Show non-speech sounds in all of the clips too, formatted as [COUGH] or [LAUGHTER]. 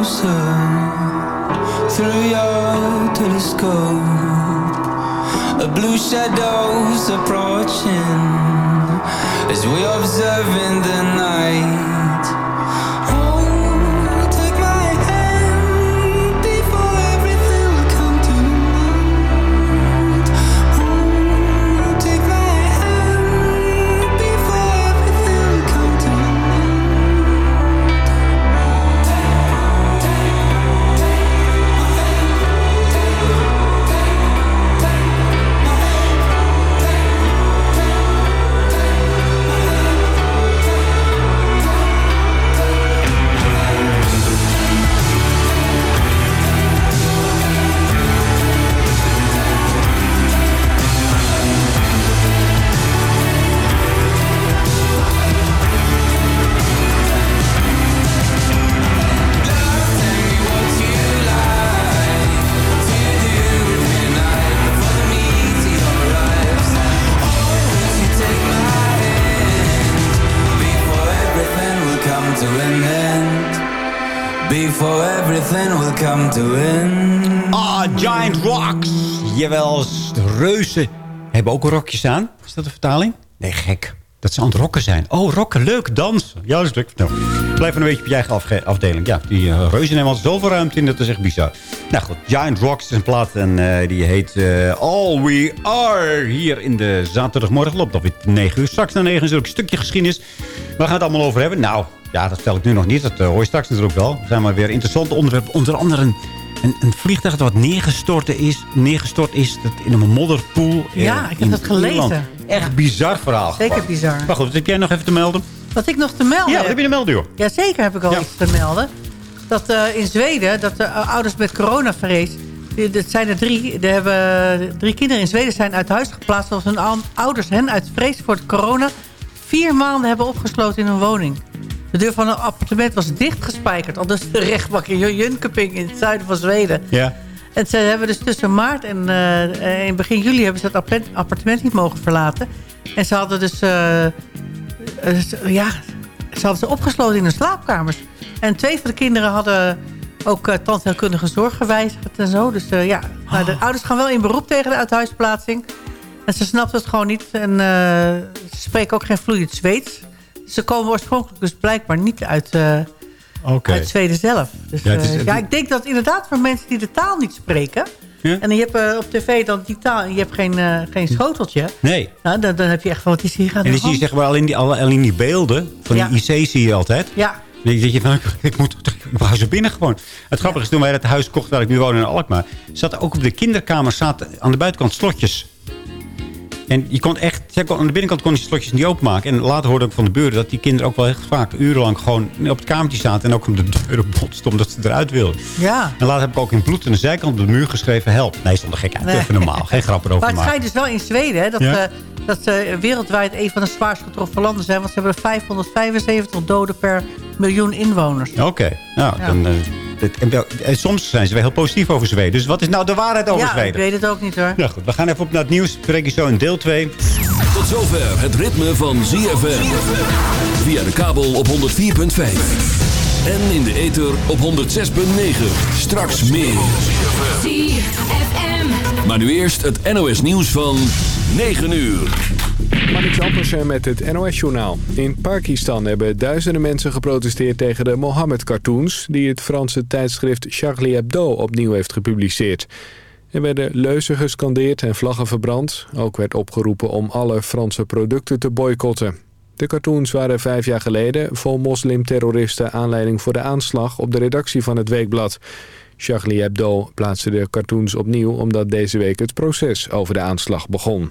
closer through your telescope. A blue shadows hebben ook rokjes aan. Is dat de vertaling? Nee, gek. Dat ze aan het rokken zijn. Oh, rokken, leuk, dansen. Ja, dat is leuk. Nou, blijf een beetje op je eigen afdeling. Ja, die uh, reuzen nemen al zoveel ruimte in, dat is echt bizar. Nou goed, Giant Rocks is een plaat en uh, die heet uh, All We Are. Hier in de zaterdagmorgen loopt alweer 9 uur. Straks na 9 uur een stukje geschiedenis. Waar gaan het allemaal over hebben? Nou, ja, dat vertel ik nu nog niet. Dat hoor je straks natuurlijk wel. Er zijn maar weer interessante onderwerpen. Onder andere een, een vliegtuig dat wat neergestort is, neergestort is dat in een modderpoel. Ja, ik heb dat gelezen. Echt bizar verhaal. Zeker bizar. Maar goed, wat heb jij nog even te melden? Wat ik nog te melden Ja, wat heb je te melden, joh? Ja, zeker heb ik al iets te melden. Dat uh, in Zweden, dat de ouders met coronavrees... Dat zijn er drie. Er hebben drie kinderen in Zweden zijn uit huis geplaatst... omdat hun ouders hen uit vrees voor het corona... vier maanden hebben opgesloten in hun woning. De deur van een appartement was dichtgespijkerd. Al dus de rechtbank in Jönköping in het zuiden van Zweden. Ja. En ze hebben dus tussen maart en uh, in begin juli... hebben ze het appartement niet mogen verlaten. En ze hadden dus... Uh, ja, ze hadden ze opgesloten in hun slaapkamers. En twee van de kinderen hadden ook uh, tandheelkundige zorg gewijzigd en zo. Dus uh, ja, nou, de oh. ouders gaan wel in beroep tegen de uithuisplaatsing. En ze snapt het gewoon niet. En uh, ze spreken ook geen vloeiend Zweeds. Ze komen oorspronkelijk dus blijkbaar niet uit, uh, uit Zweden zelf. Dus, ja, is, uh, ja, ik denk dat inderdaad voor mensen die de taal niet spreken... Ja? En je hebt uh, op tv dan die taal en je hebt geen, uh, geen schoteltje. Nee. Nou, dan, dan heb je echt van wat is hier aan En dan zie je zeg maar alleen die, alleen die beelden van ja. die IC zie je altijd. Ja. Dan denk je van, [LAUGHS] ik moet, ik wou ze binnen gewoon. Het grappige is, toen wij het huis kochten waar ik nu woon in Alkmaar... zaten ook op de kinderkamer zaten aan de buitenkant slotjes. En je kon echt, aan de binnenkant kon je slotjes niet openmaken. En later hoorde ik van de buren dat die kinderen ook wel echt vaak urenlang gewoon op het kamertje zaten. En ook om de deuren botsten omdat ze eruit wilden. Ja. En later heb ik ook in bloed aan de zijkant op de muur geschreven help. Nee, stond er gek uit. Nee. Even normaal. Geen grap erover Maar het schijnt dus wel in Zweden hè, dat, ja? uh, dat ze wereldwijd een van de zwaarst getroffen landen zijn. Want ze hebben 575 doden per miljoen inwoners. Oké. Okay. Nou, ja. dan... Uh, en soms zijn ze wel heel positief over Zweden. Dus wat is nou de waarheid over ja, Zweden? ik weet het ook niet hoor. Ja, goed. We gaan even op naar het nieuws. Spreek je zo in deel 2. Tot zover het ritme van ZFM. Via de kabel op 104.5. En in de ether op 106.9. Straks meer. ZFM. Maar nu eerst het NOS nieuws van 9 uur. Marnix Ampersen met het NOS-journaal. In Pakistan hebben duizenden mensen geprotesteerd tegen de Mohammed-cartoons... die het Franse tijdschrift Charlie Hebdo opnieuw heeft gepubliceerd. Er werden leuzen gescandeerd en vlaggen verbrand. Ook werd opgeroepen om alle Franse producten te boycotten. De cartoons waren vijf jaar geleden vol moslimterroristen aanleiding voor de aanslag op de redactie van het weekblad. Charlie Hebdo plaatste de cartoons opnieuw omdat deze week het proces over de aanslag begon.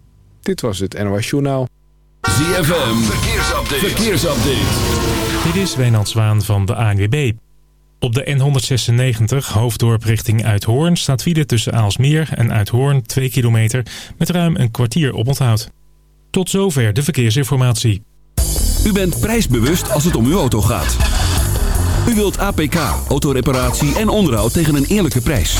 Dit was het NOS Journaal. ZFM. Verkeersupdate. Verkeersupdate. Dit is Wijnand Zwaan van de ANWB. Op de N196 hoofddorp richting Uithoorn staat file tussen Aalsmeer en Uithoorn 2 kilometer met ruim een kwartier op onthoud. Tot zover de verkeersinformatie. U bent prijsbewust als het om uw auto gaat. U wilt APK, autoreparatie en onderhoud tegen een eerlijke prijs.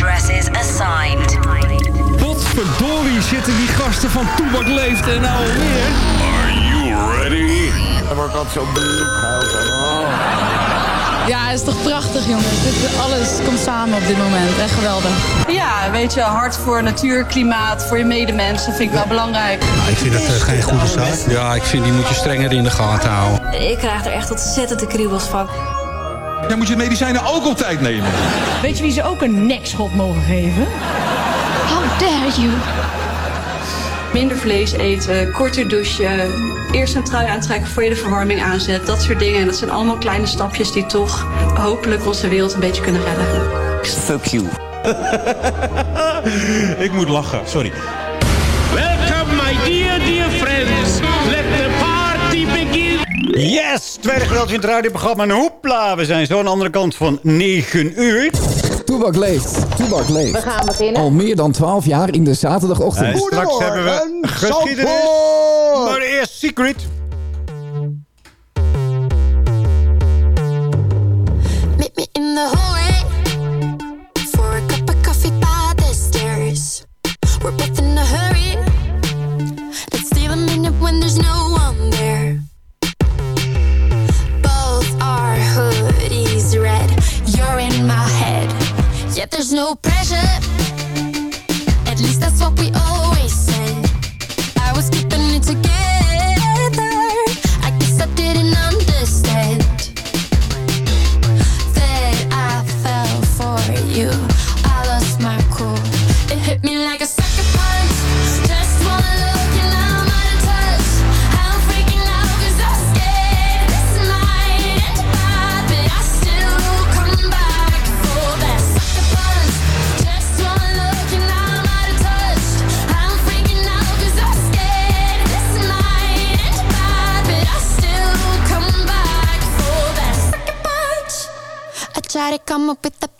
Addresses assigned. Potverdorie zitten die gasten van Toebak Leeft en nou alweer. Daar word ik altijd zo bloedgehuild van. Ja, het is toch prachtig, jongens. Dit, alles komt samen op dit moment. Echt geweldig. Ja, weet je, hard voor natuur, klimaat, voor je medemensen vind ik wel belangrijk. Ik vind het eh, geen goede zaak. Ja, ik vind die moet je strenger in de gaten houden. Ik krijg er echt ontzettend de kriebels van. Dan moet je medicijnen ook op tijd nemen. Weet je wie ze ook een nekschop mogen geven? How dare you? Minder vlees eten, korter douchen, eerst een trui aantrekken voor je de verwarming aanzet. Dat soort dingen. En dat zijn allemaal kleine stapjes die toch hopelijk onze wereld een beetje kunnen redden. Fuck you. [LAUGHS] Ik moet lachen, sorry. Welcome my dear, dear Yes! Tweede gedeelte in het radioprogramma. En hoepla, we zijn zo aan de andere kant van 9 uur. Toebak leeft. Toebak leeft. We gaan beginnen. Al meer dan 12 jaar in de zaterdagochtend. En straks hebben we geschiedenis. Maar eerst Secret. Pressure. I try to come up with the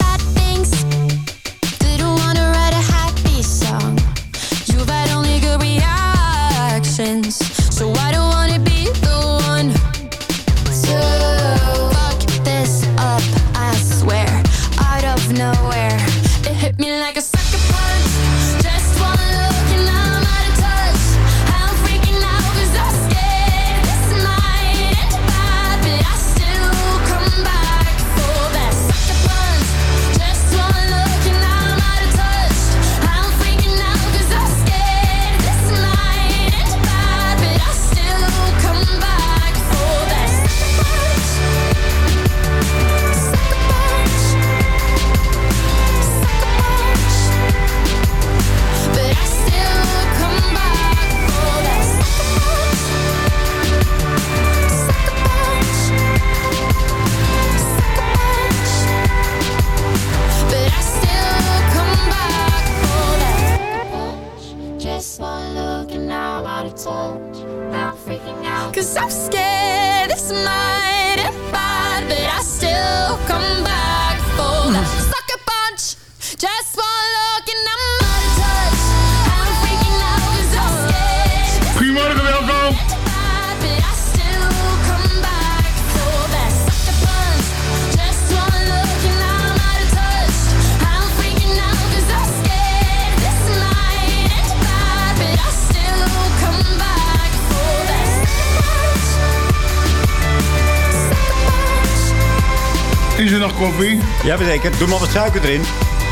Is er nog koffie? Ja, zeker. Doe maar wat suiker erin.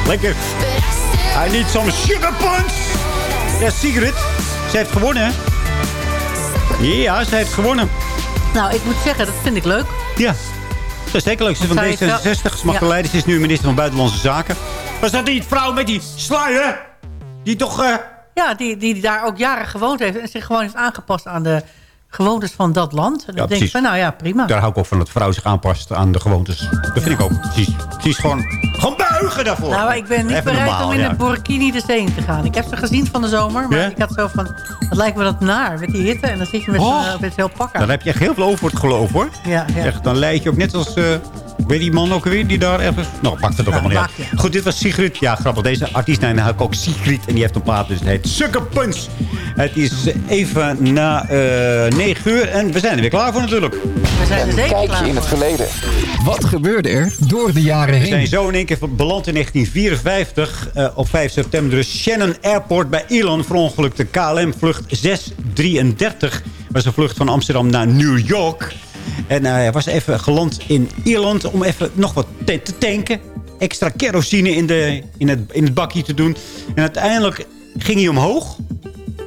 Lekker. I need some sugar punch. Ja, Sigrid. Ze heeft gewonnen, hè? Ja, ze heeft gewonnen. Nou, ik moet zeggen, dat vind ik leuk. Ja. Dat is zeker leuk. Ze is van Want zij is wel- D66. Ze mag Ja. de leiden. Ze is nu minister van Buitenlandse Zaken. Was dat die vrouw met die sluier? Die toch... eh, Ja, die, die daar ook jaren gewoond heeft. En zich gewoon heeft aangepast aan de gewoontes van dat land. En dan denk ik van, nou ja, prima. Daar hou ik ook van dat vrouw zich aanpast aan de gewoontes. Dat vind ik ook. Precies. Precies gewoon, gewoon buigen daarvoor. Nou, ik ben niet Even bereid normaal, om in ja. de burkini de zee in te gaan. Ik heb ze gezien van de zomer, maar Ja? ik had zo van... Wat lijkt me dat naar, met die hitte. En dan zit je met Oh. zo'n met zo'n pak aan. Dan heb je echt heel veel over het geloof, hoor. Ja, ja. Echt, dan leid je ook net als... eh weet die man ook weer die daar ergens... Nou, pakt het ook allemaal niet uit. Goed, dit was Sigrid. Ja, grappig. Deze artiest, nee, ik ook Sigrid. En die heeft een plaat, dus het heet Sucker Punch. Het is even na eh 9 uur. En we zijn er weer klaar voor natuurlijk. We zijn er zeker klaar in het verleden. Wat gebeurde er door de jaren We heen? zijn zo in één keer beland in 1954. eh, op 5 september dus Shannon Airport bij Ierland verongelukte KLM-vlucht 633. was een vlucht van Amsterdam naar New York. En eh, hij was even geland in Ierland om even nog wat te, tanken. Extra kerosine in, de, in, het, in het bakje te doen. En uiteindelijk ging hij omhoog.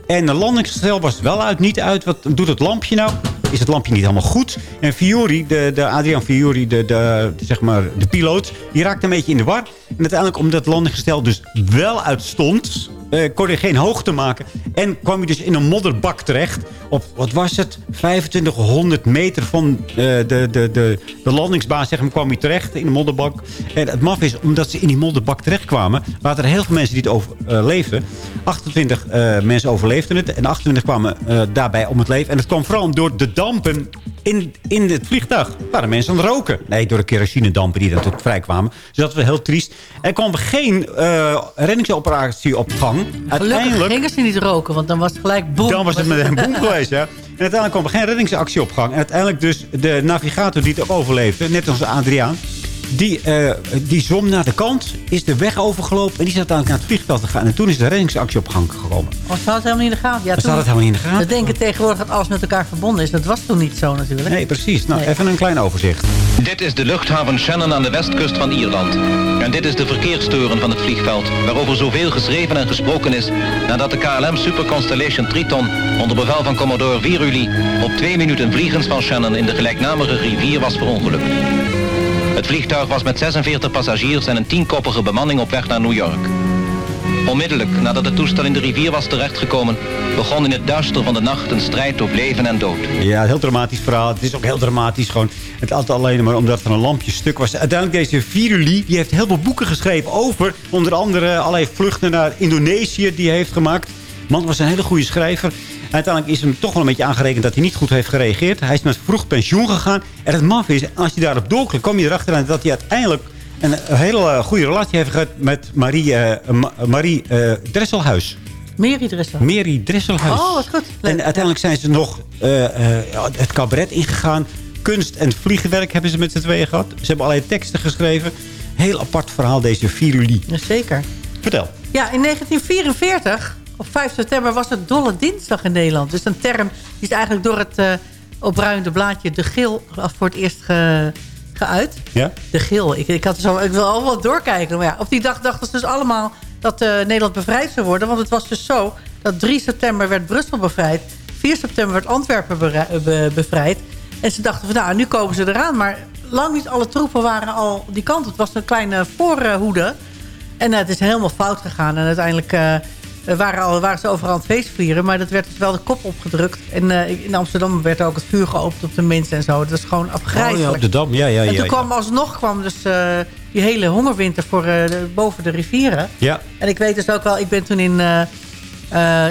En de landingsgestel was wel uit, niet uit. Wat doet het lampje nou? Is het lampje niet helemaal goed? En Fiori, de, de Adrian Fiori, de, de, zeg maar, de piloot, die raakte een beetje in de war. En uiteindelijk, omdat het landingsgestel dus wel uitstond, eh kon hij geen hoogte maken. En kwam hij dus in een modderbak terecht. Op, wat was het? 2500 meter van eh, de, de, de, de landingsbaan zeg maar, kwam hij terecht in een modderbak. En het maf is, omdat ze in die modderbak terechtkwamen... waren er heel veel mensen die het overleefden. 28 eh, mensen overleefden het. En 28 kwamen eh, daarbij om het leven. En het kwam vooral door de dampen in, in het vliegtuig. waren mensen aan het roken. Nee, door de kerosinedampen die natuurlijk vrij kwamen. Dus dat was heel triest. Er kwam geen eh, reddingsoperatie op gang. Gelukkig Uiteindelijk... gingen ze niet roken, want dan was het gelijk boem. Dan was het met een boem [LAUGHS] geweest, En uiteindelijk kwam er geen reddingsactie op gang. En uiteindelijk dus de navigator die het overleefde, net als Adriaan... Die, eh, die zwom naar de kant, is de weg overgelopen... en die zat uiteindelijk naar het vliegveld te gaan. En toen is de reddingsactie op gang gekomen. Of ze had het helemaal niet in de gaten. Ja, Ze had het helemaal niet in de gaten. We denken tegenwoordig dat alles met elkaar verbonden is. Dat was toen niet zo natuurlijk. Nee, precies. Nou, Nee. even een klein overzicht. Dit is de luchthaven Shannon aan de westkust van Ierland. En dit is de verkeerstoren van het vliegveld, waarover zoveel geschreven en gesproken is nadat de KLM Super Constellation Triton onder bevel van Commodore Viruli op twee minuten vliegens van Shannon in de gelijknamige rivier was verongelukt. Het vliegtuig was met 46 passagiers en een tienkoppige bemanning op weg naar New York. Onmiddellijk nadat het toestel in de rivier was terechtgekomen, begon in het duister van de nacht een strijd op leven en dood. Ja, heel dramatisch verhaal. Het is ook heel dramatisch gewoon. Het had alleen maar omdat er een lampje stuk was. Uiteindelijk deze Viruli, die heeft heel veel boeken geschreven over. Onder andere allerlei vluchten naar Indonesië die hij heeft gemaakt. Man was een hele goede schrijver. Uiteindelijk is hem toch wel een beetje aangerekend dat hij niet goed heeft gereageerd. Hij is met vroeg pensioen gegaan. En het maf is, als je daarop doorklikt, kom je erachter dat hij uiteindelijk een hele eh, goede relatie heeft gehad met Marie, eh, Ma- Marie eh, Dresselhuis. Mary Dressel. Mary Dresselhuis. Oh, wat goed. Leuk. En uiteindelijk zijn ze nog eh, eh, het cabaret ingegaan. Kunst en vliegwerk hebben ze met z'n tweeën gehad. Ze hebben allerlei teksten geschreven. Heel apart verhaal, deze Viruli. Zeker. Vertel. Ja, in 1944, op 5 september, was het Dolle Dinsdag in Nederland. Dus een term die is eigenlijk door het eh opruimende blaadje De Geel voor het eerst ge- geuit. Ja? De Geel. Ik, ik, had zo, ik wil al wat doorkijken. Maar ja, op die dag dachten ze dus allemaal dat eh, Nederland bevrijd zou worden. Want het was dus zo dat 3 september werd Brussel bevrijd. 4 september werd Antwerpen eh, be- bevrijd. En ze dachten van nou, nu komen ze eraan. Maar lang niet alle troepen waren al die kant. Het was een kleine voorhoede. En het is helemaal fout gegaan. En uiteindelijk waren, al, waren ze overal aan het feest vieren. Maar dat werd dus wel de kop opgedrukt. En eh, in Amsterdam werd ook het vuur geopend op de mensen en zo. Dat was gewoon afgrijzelijk. Oh ja, op de Dam. Ja, ja, ja. en toen ja. kwam alsnog kwam dus eh, die hele hongerwinter voor, eh, de- boven de rivieren. Ja. En ik weet dus ook wel, ik ben toen in,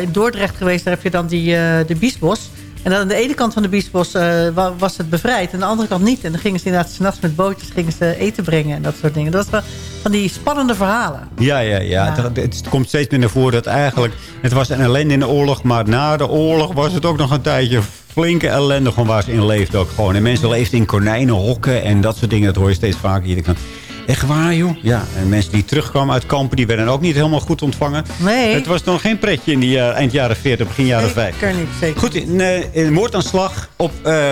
in Dordrecht geweest. Daar heb je dan die, de Biesbos. En dan aan de ene kant van de biesbos eh, wa- was het bevrijd. En aan de andere kant niet. En dan gingen ze inderdaad s'nachts met bootjes gingen ze eten brengen. En dat soort dingen. Dat was wel van die spannende verhalen. Ja, ja, ja. Het, het komt steeds meer naar voren dat eigenlijk... Het was een ellende in de oorlog, maar na de oorlog was het ook nog een tijdje flinke ellende gewoon waar ze in leefden ook gewoon. En mensen leefden in konijnenhokken en dat soort dingen. Dat hoor je steeds vaker. Van, echt waar joh? Ja, en mensen die terugkwamen uit kampen, die werden ook niet helemaal goed ontvangen. Nee. Het was nog geen pretje in die eh, eind jaren 40, begin jaren 50. Zeker niet, zeker. Goed, in, eh, in een moordaanslag op eh,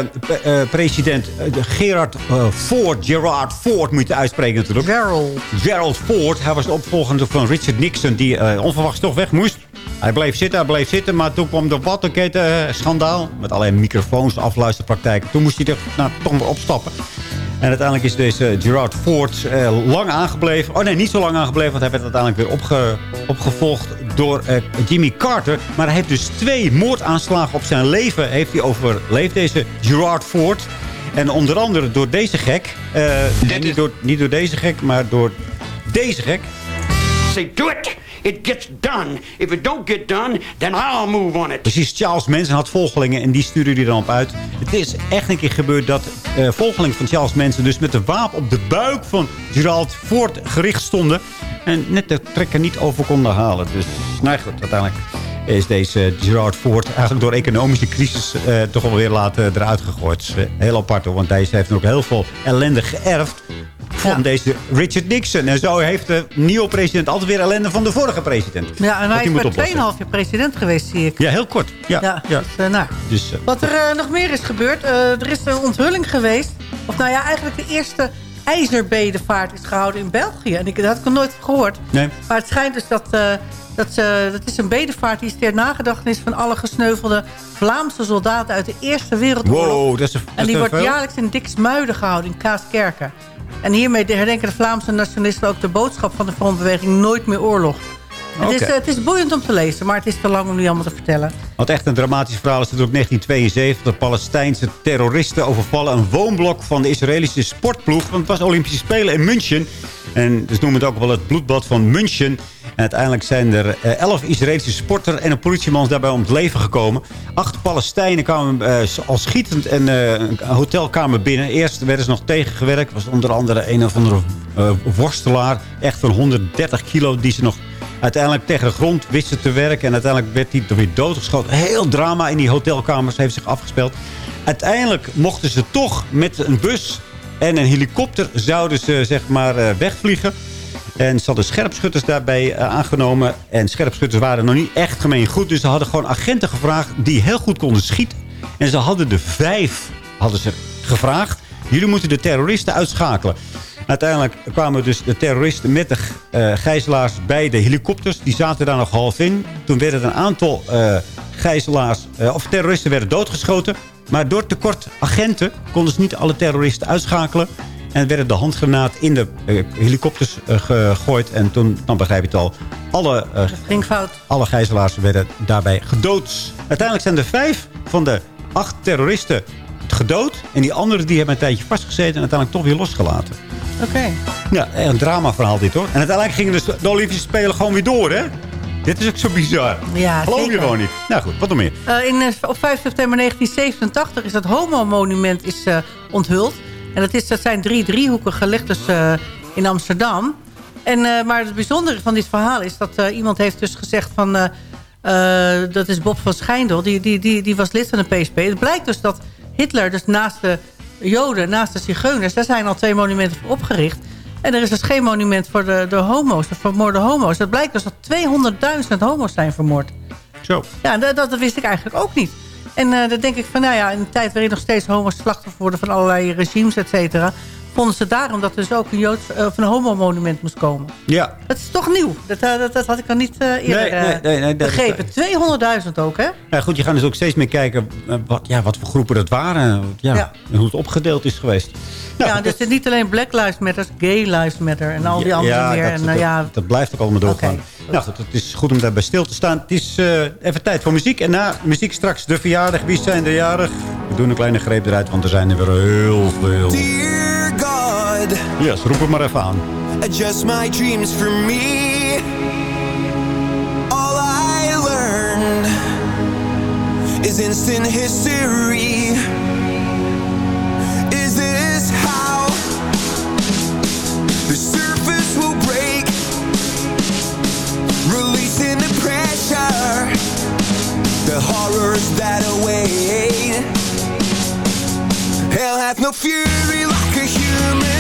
president de Gerard Ford, Gerard Ford moet je uitspreken natuurlijk. Gerald. Gerald Ford, hij was de opvolger van Richard Nixon, die onverwachts toch weg moest. Hij bleef zitten, hij bleef zitten, maar toen kwam de Watergate-schandaal. Met allerlei microfoons, afluisterpraktijken. Toen moest hij er nou, toch maar opstappen. En uiteindelijk is deze Gerard Ford eh, lang aangebleven. Oh nee, niet zo lang aangebleven, want hij werd uiteindelijk weer opge, opgevolgd door eh, Jimmy Carter. Maar hij heeft dus twee moordaanslagen op zijn leven heeft hij overleefd, deze Gerard Ford. En onder andere door deze gek. eh, niet, door, niet door deze gek, maar door deze gek. Say, do it. It gets done. If it don't get done, then I'll move on it. Precies, Charles Manson had volgelingen en die stuurde hij dan op uit. Het is echt een keer gebeurd dat eh volgelingen van Charles Manson... dus met de wapen op de buik van Gerald Ford gericht stonden... en net de trekker niet over konden halen. Dus nou goed, uiteindelijk is deze Gerard Ford eigenlijk door economische crisis eh, toch wel weer later eruit gegooid. Eh, heel apart hoor, want deze heeft ook heel veel ellende geërfd van deze Richard Nixon. En zo heeft de nieuwe president altijd weer ellende van de vorige president. Ja, en hij is maar oplossen. 2,5 jaar president geweest, zie ik. Ja, heel kort. Ja, Ja, ja. Dus, eh, nou. Dus, eh, Wat er eh, nog meer is gebeurd, er is een onthulling geweest. Of nou ja, eigenlijk de eerste ijzerbedevaart is gehouden in België. En ik, dat had ik nog nooit gehoord. Nee. Maar het schijnt dus dat, dat, ze, dat is een bedevaart die is ter nagedachtenis van alle gesneuvelde Vlaamse soldaten uit de Eerste Wereldoorlog. Wow, dat is, dat en die wordt jaarlijks in Diksmuiden gehouden in Kaaskerken. En hiermee herdenken de Vlaamse nationalisten ook de boodschap van de frontbeweging Nooit meer oorlog. Het, is, Oké. eh, het is boeiend om te lezen, maar het is te lang om nu allemaal te vertellen. Wat echt een dramatisch verhaal is natuurlijk 1972. De Palestijnse terroristen overvallen een woonblok van de Israëlische sportploeg. Want het was Olympische Spelen in München. En dus noemen het ook wel het bloedbad van München. En uiteindelijk zijn er eh, elf Israëlische sporter en een politieman daarbij om het leven gekomen. Acht Palestijnen kwamen eh, al schietend en, eh, een hotelkamer binnen. Eerst werden ze nog tegengewerkt. was onder andere een of andere worstelaar. Echt van 130 kilo die ze nog uiteindelijk tegen grond wisten te werken. En uiteindelijk werd hij weer doodgeschoten. Heel drama in die hotelkamers heeft zich afgespeeld. Uiteindelijk mochten ze toch met een bus en een helikopter zouden ze zeg maar eh, wegvliegen. En ze hadden scherpschutters daarbij eh, aangenomen. En scherpschutters waren nog niet echt gemeen goed. Dus ze hadden gewoon agenten gevraagd die heel goed konden schieten. En ze hadden de vijf hadden ze gevraagd. Jullie moeten de terroristen uitschakelen. Uiteindelijk kwamen dus de terroristen met de eh, gijzelaars bij de helikopters. Die zaten daar nog half in. Toen werden een aantal eh, gijzelaars, eh, of terroristen werden doodgeschoten. Maar door tekort agenten konden ze niet alle terroristen uitschakelen. En werden de handgranaat in de helikopters gegooid. En toen, dan begrijp je het al, alle, Ging fout. alle gijzelaars werden daarbij gedood. Uiteindelijk zijn er vijf van de acht terroristen gedood. En die anderen die hebben een tijdje vastgezeten en uiteindelijk toch weer losgelaten. Oké. Ja, een dramaverhaal dit hoor. En uiteindelijk gingen dus de Olympische Spelen gewoon weer door, hè? Dit is ook zo bizar. Ja, Geloof je gewoon niet. Nou goed, wat nog meer? Eh, in, eh, op 5 september 1987 is het homo-monument is, eh, onthuld. En dat, is, dat zijn drie driehoeken gelegd dus, eh, in Amsterdam. En, eh, maar het bijzondere van dit verhaal is dat eh, iemand heeft dus gezegd van... eh, eh, dat is Bob van Schijndel, die, die, die, die was lid van de PSP. Het blijkt dus dat Hitler dus naast de Joden, naast de Zigeuners... daar zijn al twee monumenten voor opgericht. En er is dus geen monument voor de, de homo's, de vermoorde homo's. Het blijkt dus dat 200.000 homo's zijn vermoord. Zo. Ja, dat, dat wist ik eigenlijk ook niet. En eh dan denk ik van, nou ja, in een tijd waarin nog steeds homo's slachtoffer worden van allerlei regimes, et cetera, vonden ze daarom dat er dus ook een, Joods, eh, of een homo-monument moest komen. Ja. Dat is toch nieuw. Dat, eh, dat, dat had ik nog niet eh, eerder Nee, nee, nee, nee, dat is- begrepen. 200.000 ook, hè? Ja, goed, je gaat dus ook steeds meer kijken wat, ja, wat voor groepen dat waren. Ja, Ja. En hoe het opgedeeld is geweest. Nou, ja, dus het is niet alleen Black Lives Matter, Gay Lives Matter en al die andere ja, meer. Dat, en, dat, ja, dat blijft ook allemaal doorgaan. Nou goed, het is goed om daarbij stil te staan. Het is eh, even tijd voor muziek. En na muziek straks de verjaardag. Wie zijn er jarig? We doen een kleine greep eruit, want er zijn er weer heel veel. Dear Yes, roep het maar even aan. adjust my dreams for me. All I learned is instant history. Is this how the surface will break? Releasing the pressure, the horrors that await. Hell hath no fury like a human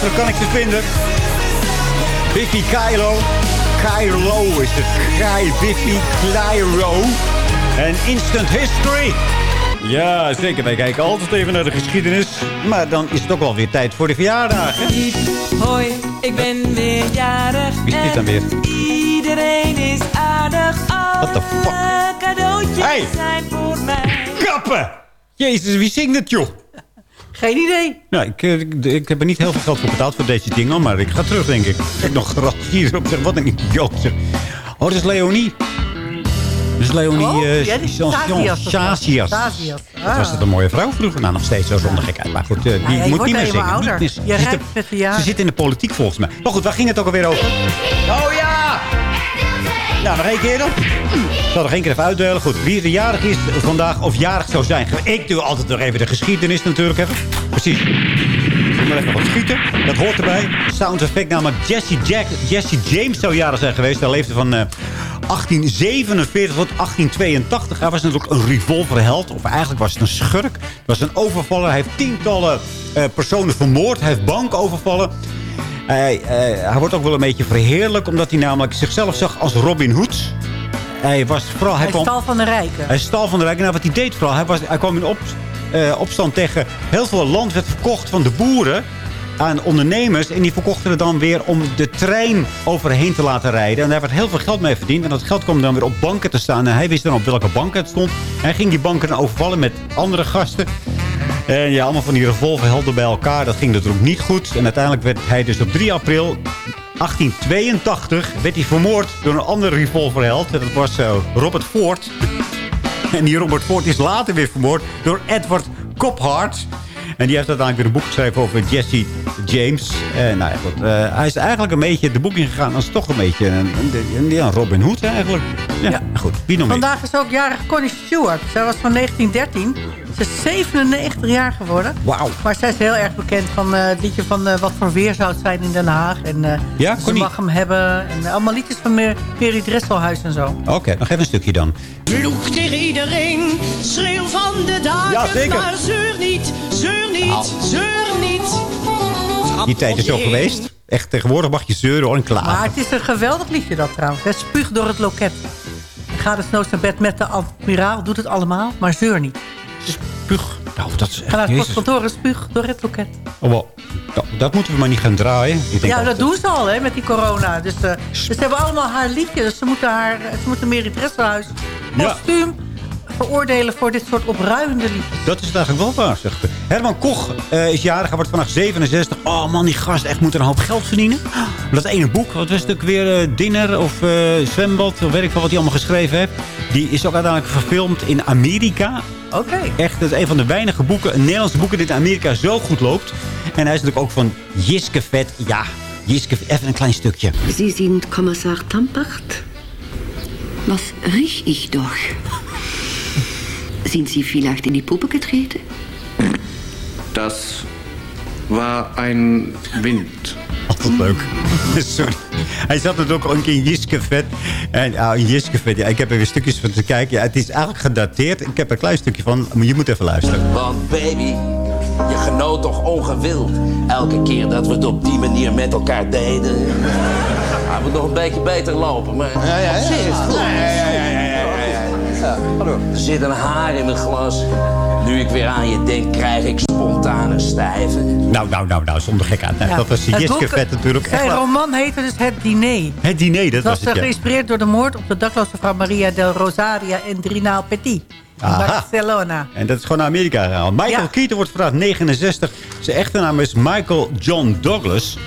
Toepasselijk kan ik ze vinden? Biffy Kylo. Kylo is het. Kai Biffy Clyro. En Instant History. Ja, zeker. Wij kijken altijd even naar de geschiedenis. Maar dan is het ook wel weer tijd voor de verjaardagen. Hoi, ik ben weer jarig. Wie is dit dan weer? en Iedereen is aardig. What the fuck? Alle cadeautjes Hey. zijn voor mij. Kappen! Jezus, wie zingt het, joh? Geen idee. Nou, ik, eh, ik, ik heb er niet heel veel geld voor betaald voor deze dingen, maar ik ga terug, denk ik. Ik heb nog garantie op zeg, wat een idioot. zeg. Oh, dat is Leonie. Dat is Leonie Oh, eh, ja. Dat was het een mooie vrouw vroeger. Nou, nog steeds zo zonder gekheid. Maar goed, eh, die ja, moet niet meer zingen. ouder. Niet meer- Je ze zit rijpt er- met de jaren. Ze zit in de politiek volgens mij. Maar goed, waar ging het ook alweer over? Oh ja! Nou, nog één keer dan. Zal nog één keer even uitdelen. Goed, wie er jarig is vandaag of jarig zou zijn. Ik doe altijd nog even de geschiedenis natuurlijk even. Precies. Ik moet even wat schieten. Dat hoort erbij. Sound effect namelijk Jesse, Jack, Jesse James zou jarig zijn geweest. Hij leefde van eh, 1847 tot 1882. Hij was natuurlijk een revolverheld. Of eigenlijk was het een schurk. Het was een overvaller. Hij heeft tientallen eh, personen vermoord. Hij heeft banken overvallen. Hij, eh, hij wordt ook wel een beetje verheerlijk. Omdat hij namelijk zichzelf zag als Robin Hood. Hij was vooral... Hij, Hij kwam, stal van de rijken. hij stal van de Rijk. Nou, wat hij deed vooral, hij, was, hij kwam in op, eh, opstand tegen... Heel veel land werd verkocht van de boeren aan ondernemers. En die verkochten het dan weer om de trein overheen te laten rijden. En daar werd heel veel geld mee verdiend. En dat geld kwam dan weer op banken te staan. En hij wist dan op welke banken het stond. En hij ging die banken dan overvallen met andere gasten. En ja, allemaal van die revolverhelden bij elkaar. Dat ging natuurlijk niet goed. En uiteindelijk werd hij dus op 3 april 1882 werd hij vermoord door een andere revolverheld. Dat was eh, Robert Ford. En die Robert Ford is later weer vermoord door Edward Cophart. En die heeft uiteindelijk weer een boek geschreven over Jesse James. En nou ja, goed, eh, hij is eigenlijk een beetje de boek ingegaan als toch een beetje een, een, een Robin Hood eigenlijk. Ja, goed. Wie nog meer? Vandaag is ook jarig Connie Stewart. Zij was van 1913 Ze is 97 jaar geworden. Wauw. Maar zij is heel erg bekend van eh, het liedje van eh, Wat voor weer zou het zijn in Den Haag. En eh, Ja, Ze mag hem hebben. En eh, allemaal liedjes van Mary Dresselhuis en zo. Oké, nog even een stukje dan. Ploeg tegen iedereen, schreeuw van de daken. Ja. Maar zeur niet, zeur niet, Nou. zeur niet. Die tijd is zo geweest. Echt, tegenwoordig mag je zeuren hoor, en klagen. Maar het is een geweldig liedje dat trouwens. hè. Spuug door het loket. Ga dus nooit naar bed met de admiraal. Doet het allemaal, maar zeur niet. Spuug. Nou, dat is echt... Ga naar het postkantoor en spuug door het loket. Oh. Nou, dat moeten we maar niet gaan draaien. Ik denk Ja, dat doen ze al hè, met die corona. Dus, eh, dus ze hebben allemaal haar liedje. Dus ze moeten, haar, ze moeten Mary Dresselhuis Ja. Veroordelen voor dit soort opruimende liedjes. Dat is het eigenlijk wel waar, zegt ze. Herman Koch eh, is jarig, hij wordt vandaag 67. Oh man, die gast echt moet een hoop geld verdienen. Dat ene boek, wat was het ook weer? eh, Dinner of eh, Zwembad, of weet ik veel wat hij allemaal geschreven heeft. Die is ook uiteindelijk verfilmd in Amerika. Oké. Echt, dat is een van de weinige boeken, een Nederlandse boeken die in Amerika zo goed loopt. En hij is natuurlijk ook van Jiske Vet. Ja, Jiske Vet, even een klein stukje. Sie sind Kommissar Tampert? Was riech ich doch? Sind Sie vielleicht in die Puppe getreten? Das war ein Wind. Altijd leuk. [LAUGHS] Sorry. Hij zat natuurlijk ook een keer in Jiske Vet. En ah, in Jiske Vet, ja, ik heb er weer stukjes van te kijken. Ja, het is eigenlijk gedateerd. Ik heb er een klein stukje van, maar je moet even luisteren. Want baby, je genoot toch ongewild. Elke keer dat we het op die manier met elkaar deden. Hij moet nog een beetje beter lopen, maar ja, ja, op zich is het goed. Er zit een haar in mijn glas. Nu ik weer aan je denk, krijg ik spontane stijven. Nou, nou, nou, nou, zonder gekheid. Nou, Ja. Dat was Jiske Vet natuurlijk. Echt Zijn wel. roman heette dus Het Diner. Het diner, dat Dat was was het, ja. geïnspireerd door de moord op de dakloze vrouw Maria del Rosaria en Drinaal Petit. In Aha. Barcelona. En dat is gewoon naar Amerika gehaald. Michael Ja. Keaton wordt vandaag 69. Zijn echte naam is Michael John Douglas.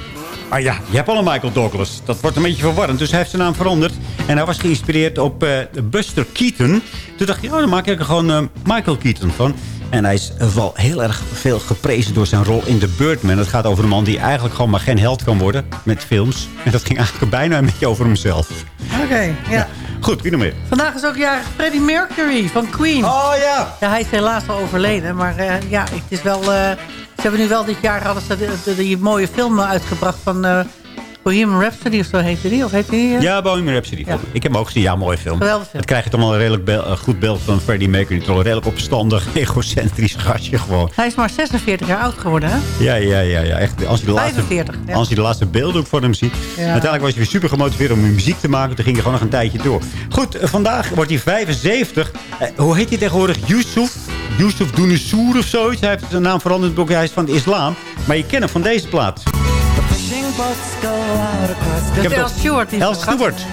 Ah ja, je hebt al een Michael Douglas. Dat wordt een beetje verwarrend. Dus hij heeft zijn naam veranderd. En hij was geïnspireerd op eh, Buster Keaton. Toen dacht hij, oh, dan maak ik er gewoon eh, Michael Keaton van. En hij is wel heel erg veel geprezen door zijn rol in The Birdman. Het gaat over een man die eigenlijk gewoon maar geen held kan worden met films. En dat ging eigenlijk bijna een beetje over hemzelf. Oké, ja. Goed, wie nog meer? Vandaag is ook jarig Freddie Mercury van Queen. Oh ja! Ja, hij is helaas al overleden. Maar eh, ja, het is wel... hebben nu wel dit jaar de, de- die mooie film uitgebracht van eh Bohemian Rhapsody of zo heette die. Of heette die? eh? Ja, Bohemian Rhapsody. Ik heb hem ook gezien. Ja, mooie film. Geweldig film. Dat krijg je toch wel een redelijk be- goed beeld van Freddie Mercury. Toch een redelijk opstandig, [LAUGHS] egocentrisch gastje gewoon. Hij is maar 46 jaar oud geworden, hè? Ja, ja, ja. ja. Echt, als je de laatste, 45, ja. als je de laatste beelden ook van hem ziet. Uiteindelijk was hij weer super gemotiveerd om muziek te maken. Toen ging hij gewoon nog een tijdje door. Goed, eh, vandaag wordt hij 75. Eh, hoe heet hij tegenwoordig? Yusuf? Yusuf Dunisur of zoiets. Hij heeft zijn naam veranderd. ook Hij is van de islam. Maar je kent hem van deze plaat. Ik heb El Stewart. El. Stewart.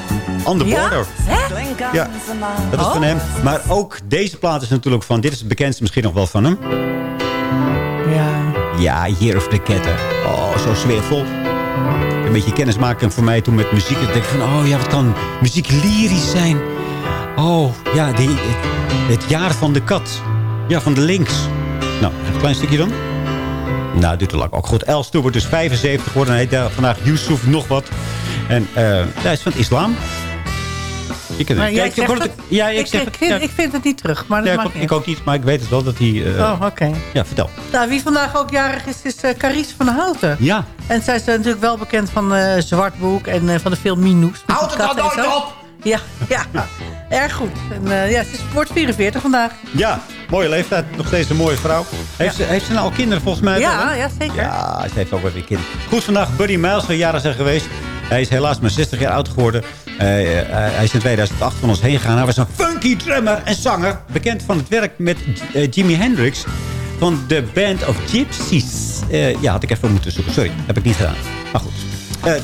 On the Ja? border. Hè? Ja, dat is Oh. van hem. Maar ook deze plaat is natuurlijk van... Dit is het bekendste misschien nog wel van hem. Ja. Ja, Year of the hè. Oh, zo sfeervol. Een beetje kennismaking voor mij toen met muziek. Ik denk van, oh ja, wat kan muziek lyrisch zijn? Oh, ja, die, het, het jaar van de kat. Ja, van de links. Nou, een klein stukje dan. Nou, duurt te lang. Ook goed. El Stewart is 75 geworden. Hij heet daar vandaag Yusuf nog wat. En eh, hij is van het islam. Je kent Maar jij hoor het- het- Ja, ik, ik, zeg ik, het. vind, Ja. ik vind het niet terug, maar dat Ja, maakt ik, ik ook niet, maar ik weet het wel dat hij... eh, Oh, oké. Ja, vertel. Nou, wie vandaag ook jarig is, is eh Carice van Houten. Ja. En zij is natuurlijk wel bekend van eh Zwartboek en eh, van de film Minoes. met Houd het katten nou nooit op! Ja, ja. Erg goed. En, eh, ja, ze wordt 44 vandaag. Ja, mooie leeftijd. Nog steeds een mooie vrouw. Heeft, ze, heeft ze nou al kinderen volgens mij? Ja, wel, ja, zeker. Ja, ze heeft ook wel weer kinderen. Goed, vandaag Buddy Miles van jaren zijn geweest. Hij is helaas maar 60 jaar oud geworden. Eh, eh, hij is in 2008 van ons heen gegaan. Hij was een funky drummer en zanger. Bekend van het werk met eh, Jimi Hendrix. Van de Band of Gypsies. Ja, had ik even moeten zoeken. Sorry, heb ik niet gedaan. Maar goed.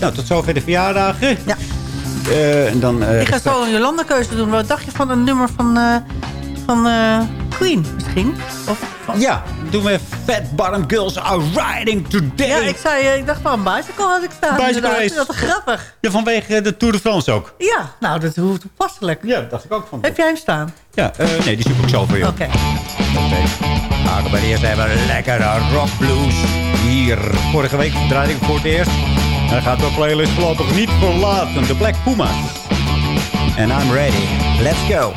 Nou, tot zover de verjaardagen. Ja. Eh, en dan, eh, ik ga zo een Jolanda-keuze doen. Wat dacht je van een nummer van, eh, van Queen misschien? Of van... Ja, doen we Fat Bottom Girls Are Riding Today. Ja, ik, zei, ik dacht van bicycle had ik staan. Bicycle race. Dat is grappig. Ja, vanwege de Tour de France ook. Ja, nou, dat hoe toepasselijk. Ja, dat dacht ik ook van. Heb jij hem staan? Ja, nee, die zoek ik zo voor je. Oké. Nou, maar eerst hebben we lekkere rock blues. Hier, vorige week draaide ik voor het eerst. Hij gaat de playlist voorlopig niet verlaten. De Black Puma. And I'm ready. Let's go.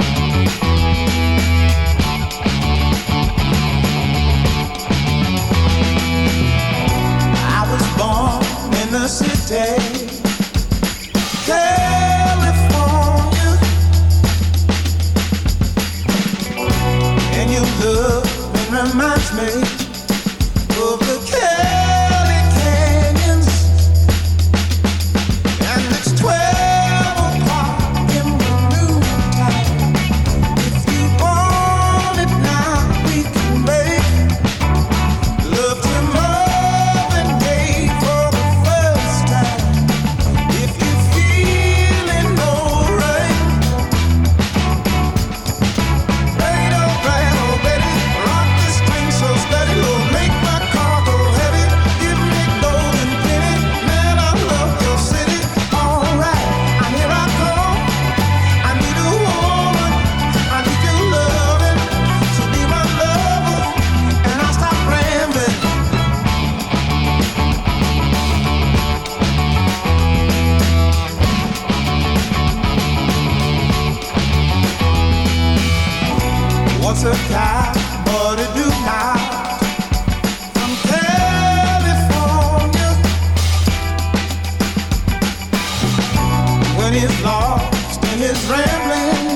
I was born in the city. California. And you look and reminds me. He's lost in his rambling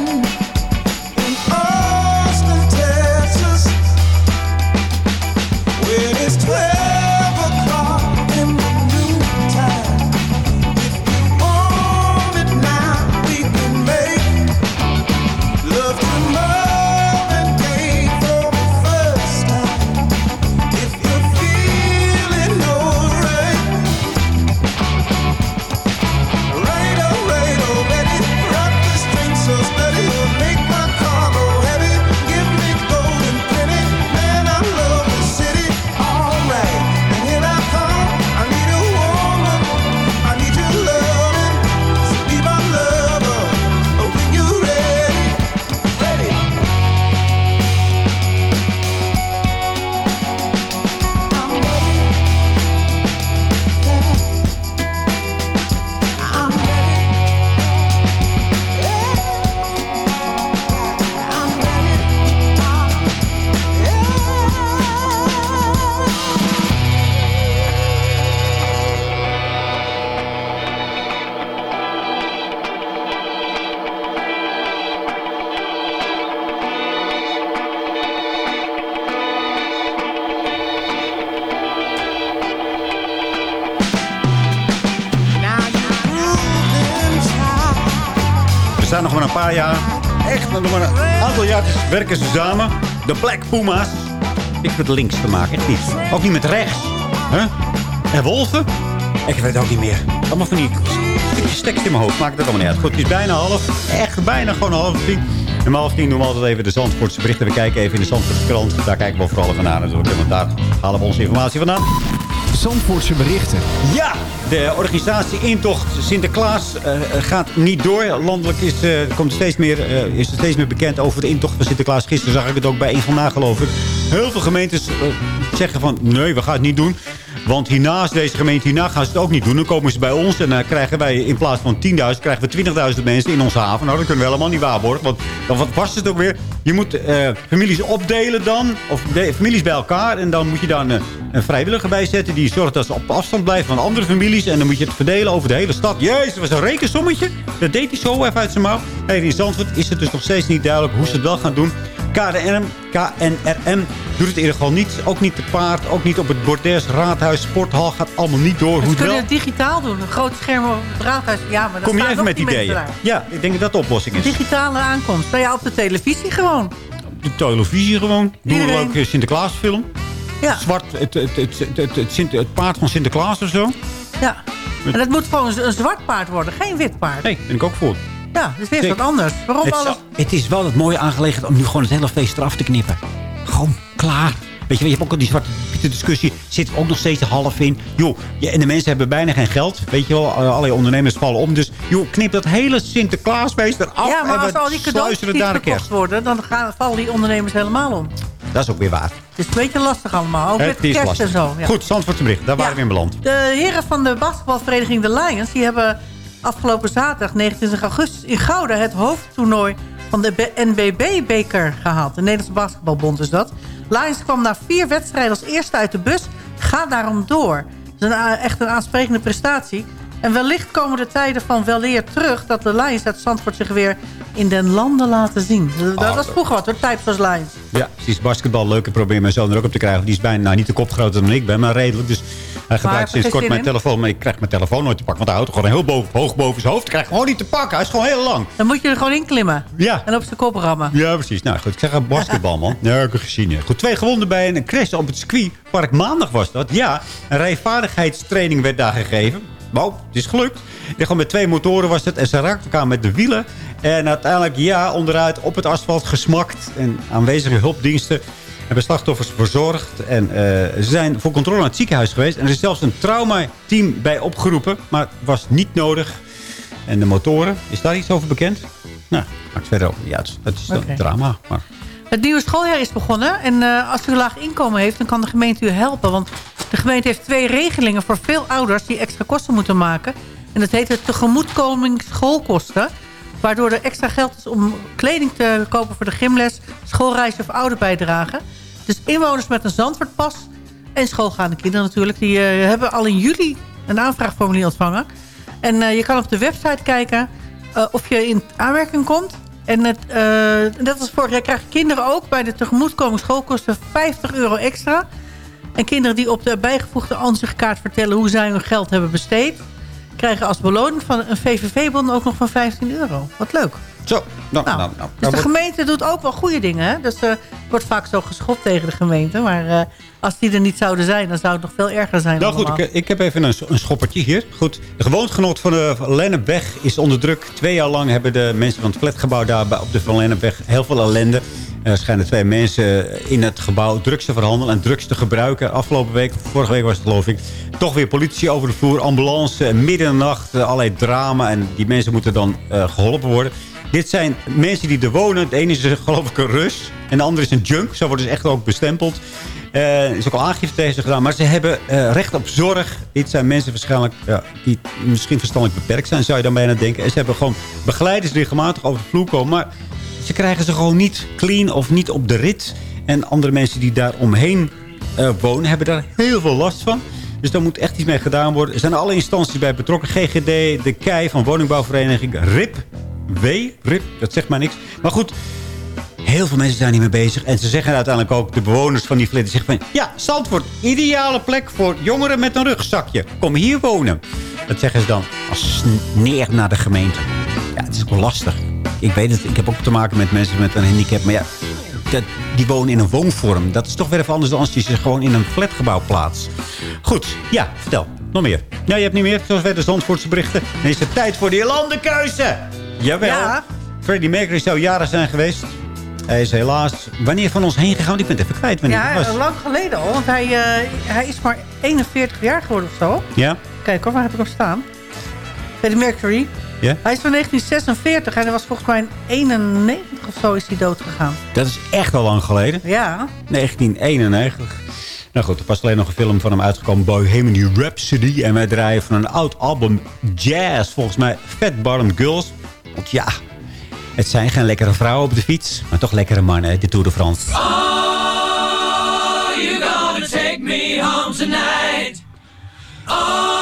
werken ze samen. De Black Puma's. Niks met links te maken, echt niet. Ook niet met rechts. Huh? En wolven? Ik weet het ook niet meer. Allemaal van die stukjes tekst in mijn hoofd. Maakt het allemaal niet uit. Goed, het is bijna half. Echt bijna gewoon half tien. En om half tien doen we altijd even de Zandvoortse berichten. We kijken even in de Zandvoortse krant. Daar kijken we vooral even naar natuurlijk. Want daar halen we onze informatie vandaan. Zandvoortse berichten. Ja, de organisatie Intocht Sinterklaas eh, gaat niet door. Landelijk is, eh, komt steeds meer, eh, is er steeds meer bekend over de intocht van Sinterklaas. Gisteren zag ik het ook bij een vandaag geloof ik. Heel veel gemeentes zeggen van nee, we gaan het niet doen. Want hiernaast, deze gemeente hierna, gaan ze het ook niet doen. Dan komen ze bij ons en dan krijgen wij in plaats van 10.000... krijgen we 20.000 mensen in onze haven. Nou, dat kunnen we helemaal niet waarborgen. Want dan, wat was het ook weer? Je moet eh, families opdelen dan. Of de, families bij elkaar. En dan moet je dan eh, een vrijwilliger bijzetten... die zorgt dat ze op afstand blijven van andere families. En dan moet je het verdelen over de hele stad. Jezus, dat was een rekensommetje. Dat deed hij zo even uit zijn mouw. Hey, in Zandvoort is het dus nog steeds niet duidelijk hoe ze het wel gaan doen. KNRM, KNRM doet het in ieder geval niet. Ook niet te paard, ook niet op het bordes, raadhuis, sporthal. Gaat allemaal niet door. Ze kunnen het digitaal doen. Een groot scherm op het raadhuis. Ja, maar Kom je even met ideeën? Ja, ik denk dat dat de oplossing is. Digitale aankomst. Nou ja, op de televisie gewoon. De televisie gewoon. Doe een Iedereen. leuke Sinterklaasfilm. Ja. Zwart, het, het, het, het, het, het Sint- het paard van Sinterklaas of zo. Ja. En het moet gewoon een zwart paard worden, geen wit paard. Nee, ben ik ook voor. Ja, dus weer Zeker. wat anders. Waarom Het, alles... het is wel het mooie aangelegen om nu gewoon het hele feest eraf te knippen. Gewoon klaar. Weet je, je hebt ook al die zwarte discussie. Zit ook nog steeds half in. Joh, ja, en de mensen hebben bijna geen geld. Weet je wel, eh, allerlei ondernemers vallen om. Dus joh, knip dat hele Sinterklaasfeest eraf. ja, maar en als we al die het niet verkocht worden... dan gaan, vallen die ondernemers helemaal om. Dat is ook weer waar. Het is een beetje lastig allemaal. Ook met Het kerst lastig. en zo. Ja. Goed, Zandvoortse bericht. Daar waren we in beland. De heren van de basketbalvereniging de Lions... die hebben afgelopen zaterdag, 29 augustus... in Gouda het hoofdtoernooi van de NBB-beker gehaald. De Nederlandse Basketbalbond is dat. Lions kwam na vier wedstrijden als eerste uit de bus. Ga daarom door. Dat is een, echt een aansprekende prestatie. En wellicht komen de tijden van weleer terug... dat de Lions uit Zandvoort zich weer in den landen laten zien. Dat Oh, was vroeger wat hoor, als Lions. Ja, precies. Basketbal, leuk. Ik probeer mijn zoon er ook op te krijgen. Die is bijna nou, niet de kop groter dan ik ben, maar redelijk. Dus hij gebruikt sinds kort mijn in? telefoon. Maar ik krijg mijn telefoon nooit te pakken. Want hij houdt gewoon heel boven, hoog boven zijn hoofd. Ik krijg gewoon niet te pakken. Hij is gewoon heel lang. Dan moet je er gewoon in klimmen. Ja. En op zijn kop rammen. Ja, precies. Nou goed, ik zeg een basketbal, man. Ja, ik heb gezien. Ja. Goed, twee gewonden bij een crash op het circuitpark. Maandag was dat. Ja, een rijvaardigheidstraining werd daar gegeven. Wow, het is gelukt. Ja, gewoon met twee motoren was het. En ze raakten elkaar met de wielen. En uiteindelijk, ja, onderuit op het asfalt gesmakt. En aanwezige hulpdiensten hebben slachtoffers verzorgd. En eh, ze zijn voor controle naar het ziekenhuis geweest. En er is zelfs een traumateam bij opgeroepen. Maar het was niet nodig. En de motoren, is daar iets over bekend? Nou, maakt verder niet uit. Het is dan Oké. drama. Maar Het nieuwe schooljaar is begonnen. En eh, als u laag inkomen heeft, dan kan de gemeente u helpen. Want de gemeente heeft twee regelingen voor veel ouders... die extra kosten moeten maken. En dat heet het tegemoetkoming schoolkosten. Waardoor er extra geld is om kleding te kopen voor de gymles... schoolreis of ouderbijdrage. Dus inwoners met een Zandvoortpas... en schoolgaande kinderen natuurlijk... die eh, hebben al in juli een aanvraagformulier ontvangen. En eh, je kan op de website kijken of je in aanmerking komt... En eh, net als vorig jaar krijgen kinderen ook bij de tegemoetkoming schoolkosten 50 euro extra. En kinderen die op de bijgevoegde ansichtkaart vertellen hoe zij hun geld hebben besteed... krijgen als beloning van een VVV-bon ook nog van 15 euro. Wat leuk. Zo, nou, nou, nou. Dus nou, de gemeente doet ook wel goede dingen. Hè? Dus er wordt vaak zo geschopt tegen de gemeente. Maar eh, als die er niet zouden zijn, dan zou het nog veel erger zijn. Nou goed, ik, ik heb even een, een schoppertje hier. Goed, de gewoontegenot van de Van Lennepweg is onder druk. Twee jaar lang hebben de mensen van het flatgebouw daar op de Van Lennepweg heel veel ellende. Er schijnen twee mensen in het gebouw drugs te verhandelen en drugs te gebruiken. Afgelopen week, vorige week was het geloof ik, toch weer politie over de vloer, ambulance, en midden in de nacht, eh, allerlei drama. En die mensen moeten dan eh, geholpen worden. Dit zijn mensen die er wonen. De ene is eh, geloof ik een Rus en de andere is een junk. Zo worden ze echt ook bestempeld. Eh, er is ook al aangifte tegen ze gedaan. Maar ze hebben eh, recht op zorg. Dit zijn mensen waarschijnlijk ja, die misschien verstandelijk beperkt zijn, zou je dan bijna denken. En ze hebben gewoon begeleiders die regelmatig over de vloer komen. Maar ze krijgen ze gewoon niet clean of niet op de rit. En andere mensen die daar omheen wonen, hebben daar heel veel last van. Dus daar moet echt iets mee gedaan worden. Er zijn alle instanties bij betrokken. GGD, de KEI van woningbouwvereniging, RIP, W, RIP, dat zegt maar niks. Maar goed, Heel veel mensen zijn niet mee bezig. En ze zeggen uiteindelijk ook, de bewoners van die flat... die zeggen ja, Zandvoort, ideale plek voor jongeren met een rugzakje. Kom hier wonen. Dat zeggen ze dan als sneer naar de gemeente. Ja, het is ook wel lastig. Ik weet het, ik heb ook te maken met mensen met een handicap. Maar ja, dat, die wonen in een woonvorm. Dat is toch weer even anders dan als je ze gewoon in een flatgebouw plaatst. Goed, ja, vertel. Nog meer. Ja, je hebt niet meer, zoals wij de Zandvoortse berichten. Dan is het tijd voor die landenkeuze. Jawel. Ja. Freddie Mercury zou jaren zijn geweest. Hij is helaas wanneer van ons heen gegaan. Ik ben het even kwijt wanneer Ja, was. lang geleden al. Want hij, eh, hij is maar 41 jaar geworden of zo. Ja? Kijk hoor, waar heb ik hem staan? Freddie Mercury. Ja? Hij is van 1946 en hij was volgens mij in 91 of zo is hij dood gegaan. Dat is echt al lang geleden. Ja. 1991. Nou goed, er was alleen nog een film van hem uitgekomen. Bohemian Rhapsody. En wij draaien van een oud album Jazz. Volgens mij Fat Bottom Girls. Ja, het zijn geen lekkere vrouwen op de fiets. Maar toch lekkere mannen, de Tour de France. Oh, gonna take me home tonight? Oh,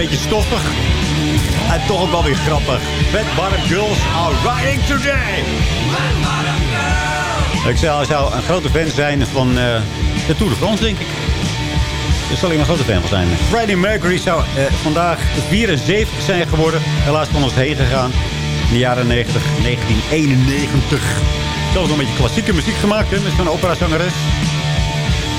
beetje stoffig. En toch ook wel weer grappig. Bottom Girls are riding today. Ik zou, zou een grote fan zijn van eh, de Tour de France, denk ik. Daar zal ik een grote fan van zijn. Freddie Mercury zou eh, vandaag 74 zijn geworden. Helaas van ons heen gegaan. In de jaren 90, 1991. Zelfs nog een beetje klassieke muziek gemaakt hè, met zo'n operazangeres.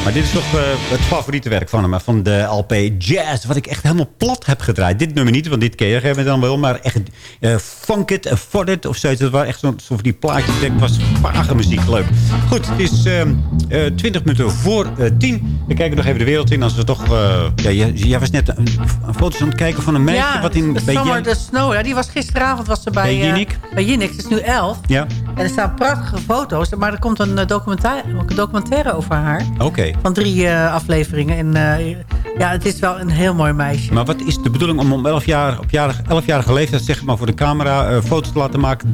Maar dit is toch eh, het favoriete werk van hem. Van de LP Jazz. Wat ik echt helemaal plat heb gedraaid. Dit nummer niet, want dit ken je dan wel. Maar echt eh Funk It, uh, For It of zoiets. Dat waren echt zo'n zo van die plaatjes. Ik denk, was vage muziek. Leuk. Goed, het is eh, eh, 20 minuten voor eh 10. We kijken nog even de wereld in. Als we toch... eh, ja, jij, jij was net een, foto's aan het kijken van een meisje. ja, wat in, de bij Summer the Snow. Ja, die was gisteravond was ze bij, Bij eh, Jinnik? bij Jinnik. Het is nu 11. Ja, En er staan prachtige foto's. Maar er komt een eh, documentaire, een documentaire over haar. oké. Van drie eh, afleveringen. En eh, ja, het is wel een heel mooi meisje. Maar wat is de bedoeling om om 11 jaar, op jarig, 11-jarige leeftijd zeg maar, voor de camera eh, foto's te laten maken?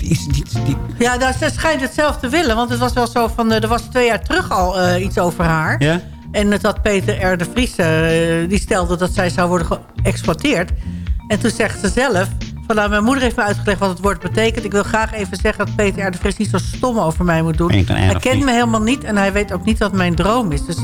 Is niet- die- Ja, nou, ze schijnt het zelf te willen. Want het was wel zo van... eh, er was twee jaar terug al eh, iets over haar. Ja? En het had Peter R. de Vries... die stelde dat zij zou worden geëxploiteerd. En toen zegt ze zelf... Van, nou, mijn moeder heeft me uitgelegd wat het woord betekent. Ik wil graag even zeggen dat Peter R. de Vries niet zo stom over mij moet doen. Hij kent me helemaal niet en hij weet ook niet wat mijn droom is. Dus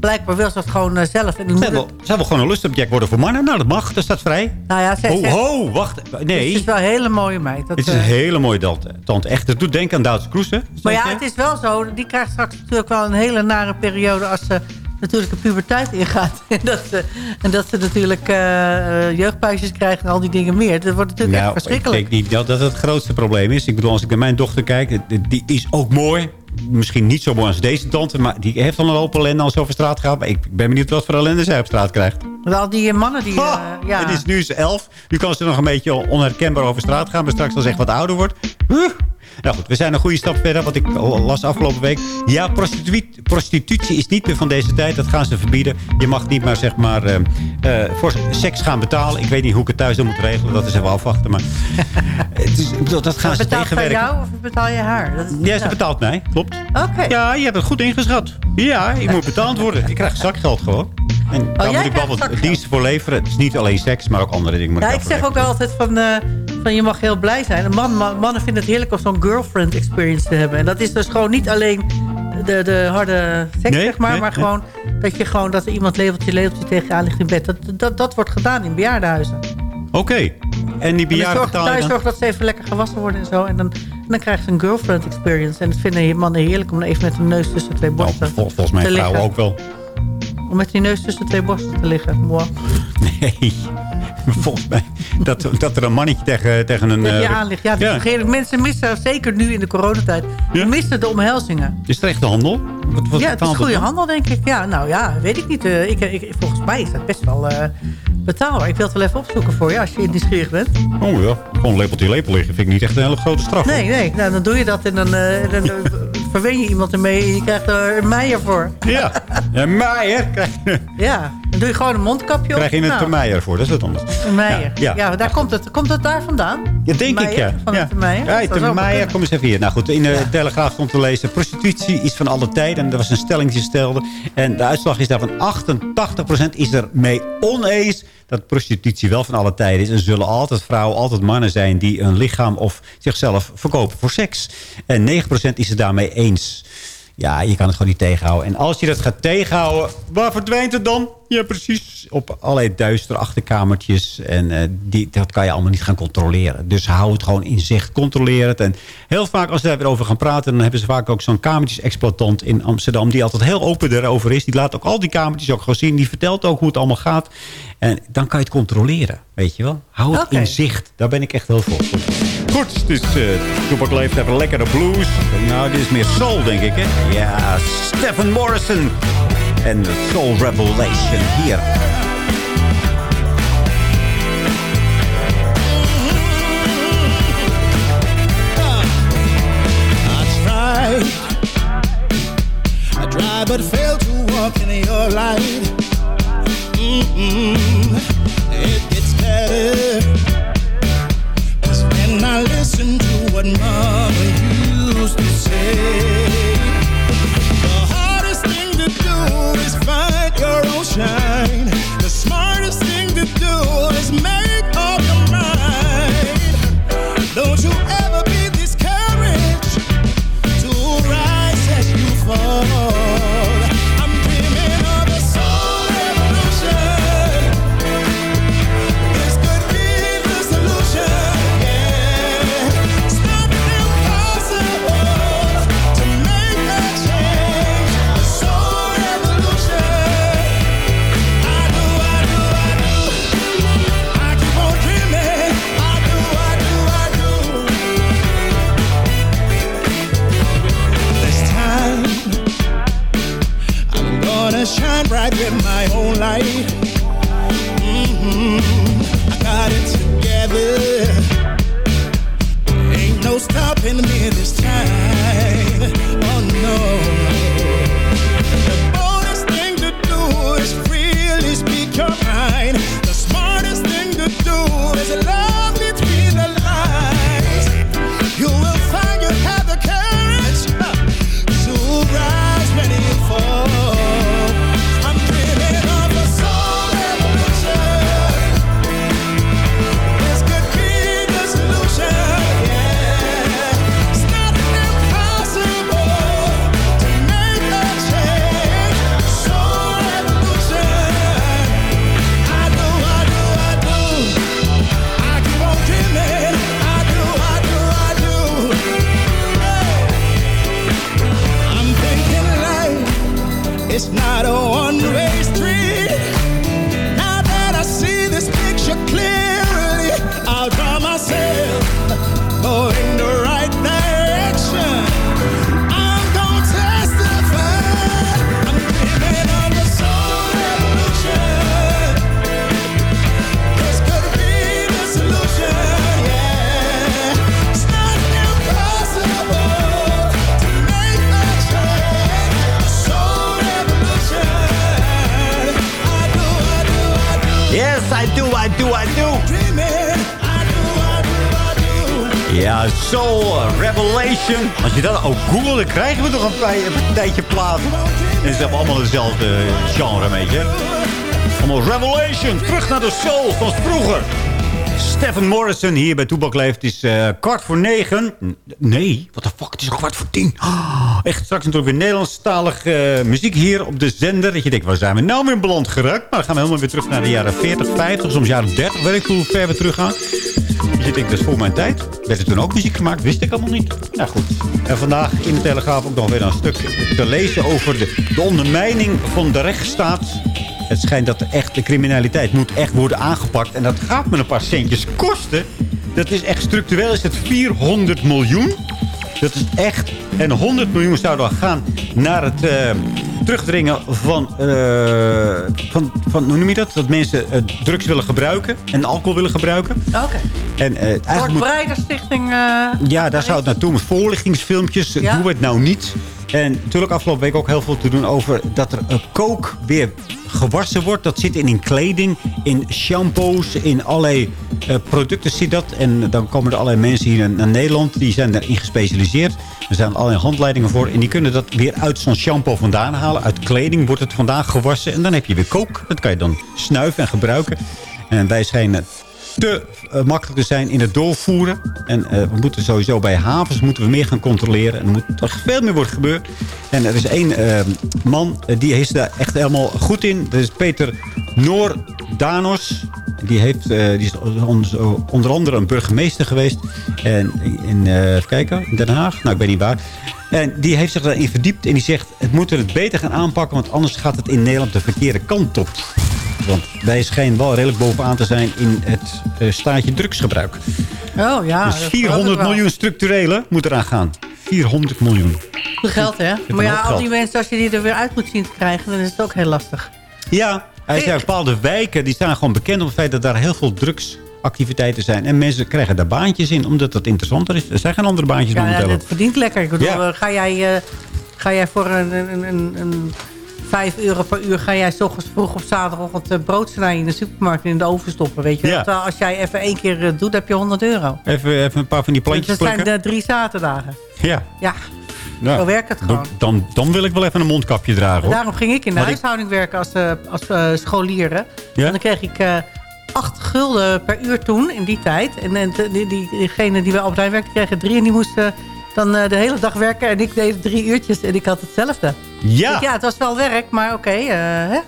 blijkbaar wil ze dat gewoon eh, zelf. En die Zij moeder, wil, zij wil gewoon een lustobject worden voor mannen. Nou, dat mag. Dat staat vrij. nou ja, zij, Ho, zij- ho, wacht. Nee, Het is wel een hele mooie meid. Dat, dit is een eh, hele mooie tante. Echt, het doet denken aan Duitse Kroes, hè? Maar ja, het is wel zo. Die krijgt straks natuurlijk wel een hele nare periode... als ze natuurlijk een puberteit ingaat. [LAUGHS] En dat ze, en dat ze natuurlijk eh, eh, jeugdpuisjes krijgen en al die dingen meer. Dat wordt natuurlijk Nou, echt verschrikkelijk. Ik denk niet dat dat het grootste probleem is. Ik bedoel, als ik naar mijn dochter kijk, die is ook mooi. Misschien niet zo mooi als deze tante, maar die heeft al een hoop ellende als ze over straat gaat. Maar ik ben benieuwd wat voor ellende zij op straat krijgt. Al die mannen die... eh, ja. Het is nu is elf. Nu kan ze nog een beetje onherkenbaar over straat gaan. Maar straks als ze echt wat ouder wordt. Huh. Nou goed, we zijn een goede stap verder. Wat ik las afgelopen week. Ja, prostitu- prostitutie is niet meer van deze tijd. Dat gaan ze verbieden. Je mag niet maar zeg maar eh, eh, voor seks gaan betalen. Ik weet niet hoe ik het thuis dan moet regelen. Dat is even afwachten. Maar [LAUGHS] het is, ik bedoel, dat gaan ze betaalt tegenwerken. jou of betaal je haar? Dat is- Ja, ze betaalt mij. Klopt. Oké. Ja, je hebt het goed ingeschat. Ja, ik moet betaald worden. Ik krijg zakgeld gewoon. En daar Oh, jij moet ik wel wat diensten voor leveren. Het is niet alleen seks, maar ook andere dingen. Ja, ik daarvoor zeg ook altijd van, eh, van je mag heel blij zijn. Een man, man- mannen vinden het heerlijk om zo'n girlfriend experience te hebben. En dat is dus gewoon niet alleen de, de harde seks, Nee, zeg maar. nee, maar nee. gewoon dat je gewoon dat er iemand leveltje leveltje tegen je aan ligt in bed. Dat, dat, dat wordt gedaan in bejaardenhuizen. Oké. En die bejaarden thuis dan? zorg dat ze even lekker gewassen worden en zo. En dan, en dan krijgen ze een girlfriend experience. En dat vinden mannen heerlijk om even met hun neus tussen twee borsten Nou, vol- volgens mij vrouwen ook wel. Om met die neus tussen twee borsten te liggen. Moi. Nee. [LAUGHS] Volgens mij dat, dat er een mannetje tegen, tegen een... Dat je eh. Ja, ja. mensen missen, zeker nu in de coronatijd, Ja? missen de omhelzingen. Is het echt de handel? Wat, wat ja, het is goede dan? handel, denk ik. Ja, nou ja, weet ik niet. Eh, ik, ik, volgens mij is dat best wel eh, betaalbaar. Ik wil het wel even opzoeken voor je, als je nieuwsgierig bent. Oh ja, gewoon lepeltje lepel liggen. Vind ik niet echt een hele grote straf. Nee, nee. Nou, dan doe je dat en dan, dan [LAUGHS] verwen je iemand ermee en je krijgt er een meijer voor. Ja, [LAUGHS] een je, Ja, dan doe je gewoon een mondkapje op. krijg je een Nou, meijer voor. Dat is wat anders. Een. Ja, Ja, ja. daar komt het. Komt het daar vandaan? Ja, denk ik, Meijer? ja. Van ja. het meijer? Ja, de kom eens even hier. Nou goed, in de Telegraaf stond te lezen... prostitutie is van alle tijden. En er was een stelling die ze stelde. En de uitslag is daarvan 88% is er mee oneens... dat prostitutie wel van alle tijden is. En zullen altijd vrouwen, altijd mannen zijn... die een lichaam of zichzelf verkopen voor seks. En 9% is het daarmee eens. Ja, je kan het gewoon niet tegenhouden. En als je dat gaat tegenhouden, waar verdwijnt het dan? Ja, precies. Op allerlei duistere achterkamertjes. En eh, die, dat kan je allemaal niet gaan controleren. Dus hou het gewoon in zicht. Controleer het. En heel vaak als ze daar weer over gaan praten... dan hebben ze vaak ook zo'n kamertjes-exploitant in Amsterdam... die altijd heel open erover is. Die laat ook al die kamertjes ook gewoon zien. Die vertelt ook hoe het allemaal gaat. En dan kan je het controleren. Weet je wel? Hou het in zicht. Daar ben ik echt heel voor. Goed, is uh, Toepak leeft even lekkere blues. Nou, dit is meer soul, denk ik, hè? Ja, Stephen Morrison. En de Soul Revelation hier. I tried, but failed to walk in your light. Mm-mm. It gets better. Listen to what mama used to say, the hardest thing to do is find your own shine. The smartest thing to live life. De Soul van vroeger. Stephen Morrison hier bij Toebak Leeft. Is eh, kwart voor negen. Nee, wat de fuck, het is al kwart voor tien. Ah, [GASPS] echt, straks natuurlijk weer Nederlandstalig eh, muziek hier op de zender. Dat je denkt, waar zijn we nou weer beland geraakt? Maar dan gaan we helemaal weer terug naar de jaren 40, 50, soms jaren 30. Weet ik hoe ver we terug gaan. Dus ik denk, dat is voor mijn tijd. Werd er toen ook muziek gemaakt? Wist ik allemaal niet. Nou goed. En vandaag in de Telegraaf ook nog weer een stuk te lezen over de, de ondermijning van de rechtsstaat. Het schijnt dat de echte criminaliteit moet echt worden aangepakt. En dat gaat met een paar centjes kosten. Dat is echt structureel is het 400 miljoen. Dat is echt. En 100 miljoen zou dan gaan naar het eh, terugdringen van, eh, van, van... Hoe noem je dat? Dat mensen eh, drugs willen gebruiken. En alcohol willen gebruiken. Oké. En, eh, eigenlijk moet- Breiderstichting. ja, daar zou het naartoe. Met voorlichtingsfilmpjes. Ja. Doe het nou niet. En natuurlijk afgelopen week ook heel veel te doen over dat er kook weer gewassen wordt. Dat zit in, in kleding, in shampoos, in allerlei eh, producten zit dat. En dan komen er allerlei mensen hier naar Nederland. Die zijn daarin gespecialiseerd. Er zijn allerlei handleidingen voor. En die kunnen dat weer uit zo'n shampoo vandaan halen. Uit kleding wordt het vandaan gewassen. En dan heb je weer kook. Dat kan je dan snuiven en gebruiken. En wij schijnen te eh, makkelijk zijn in het doorvoeren. En eh, we moeten sowieso bij havens moeten we meer gaan controleren. En er moet toch veel meer worden gebeurd. En er is één eh, man, die is daar echt helemaal goed in. Dat is Peter Noordanos. Die, heeft, die is on- onder andere een burgemeester geweest. En in, even kijken, in Den Haag. Nou, ik weet niet waar. En die heeft zich daarin verdiept. En die zegt, het moeten we het beter gaan aanpakken. Want anders gaat het in Nederland de verkeerde kant op. Want wij schijnen wel redelijk bovenaan te zijn in het eh, staatje drugsgebruik. Oh ja. dus dat geloof ik 400 wel. miljoen structurele moet eraan gaan. 400 miljoen. Goed geld, hè? Maar ja, al die mensen, als je die er weer uit moet zien te krijgen... dan is het ook heel lastig. Ja, hij zei bepaalde wijken die staan gewoon bekend op het feit dat daar heel veel drugsactiviteiten zijn. En mensen krijgen daar baantjes in, omdat dat interessanter is. Er zijn geen andere baantjes Ja, ja, momenteel. het verdient lekker. Ik bedoel, Ja. eh, ga, jij, eh, ga jij voor een, een, een 5 euro per uur... ga jij s ochtends vroeg op zaterdagochtend eh, brood snijden in de supermarkt in de oven stoppen, weet je? Ja. Terwijl als jij even één keer eh, doet, heb je 100 euro. Even, even een paar van die Dus plantjes dat zijn de drie zaterdagen. Ja. Ja, Nou, zo werkt het gewoon. dan, dan wil ik wel even een mondkapje dragen, hoor. Daarom ging ik in de ik- huishouding werken als, eh, als eh, scholier. Ja? En dan kreeg ik eh 8 gulden per uur toen, in die tijd. En, en die, die, diegene die bij Albert Heijn werkte, kregen drie. En die moesten dan eh, de hele dag werken. En ik deed drie uurtjes en ik had hetzelfde. Ja. Dus ja, het was wel werk, maar oké. eh, hè?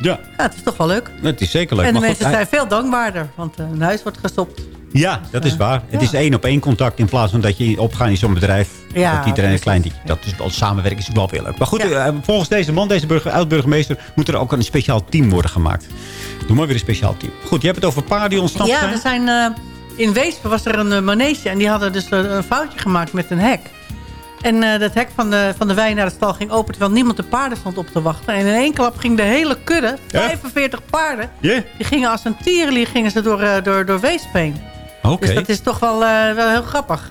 Ja, ja, het is toch wel leuk. het is zeker leuk. en de Maar mensen zijn veel dankbaarder, want eh, een huis wordt gestopt. Ja, dat is waar. Het is één op één contact in plaats van dat je opgaat in zo'n bedrijf. Ja, dat iedereen een klein die, Dat is wel samenwerken is wel weer leuk. Maar goed, volgens deze man, deze burger, oud-burgemeester, moet er ook een speciaal team worden gemaakt. Doe maar weer een speciaal team. Goed, je hebt het over paarden die ontsnapt Ja, zijn. er zijn, in Weesp was er een eh, manege en die hadden dus eh, een foutje gemaakt met een hek. En eh, dat hek van de, van de wei naar de stal ging open... terwijl niemand de paarden stond op te wachten. En in één klap ging de hele kudde, Ja? 45 paarden... Die gingen als een tierenlier gingen ze door, eh, door, door Weesp heen. Oké. Dus dat is toch wel, wel heel grappig.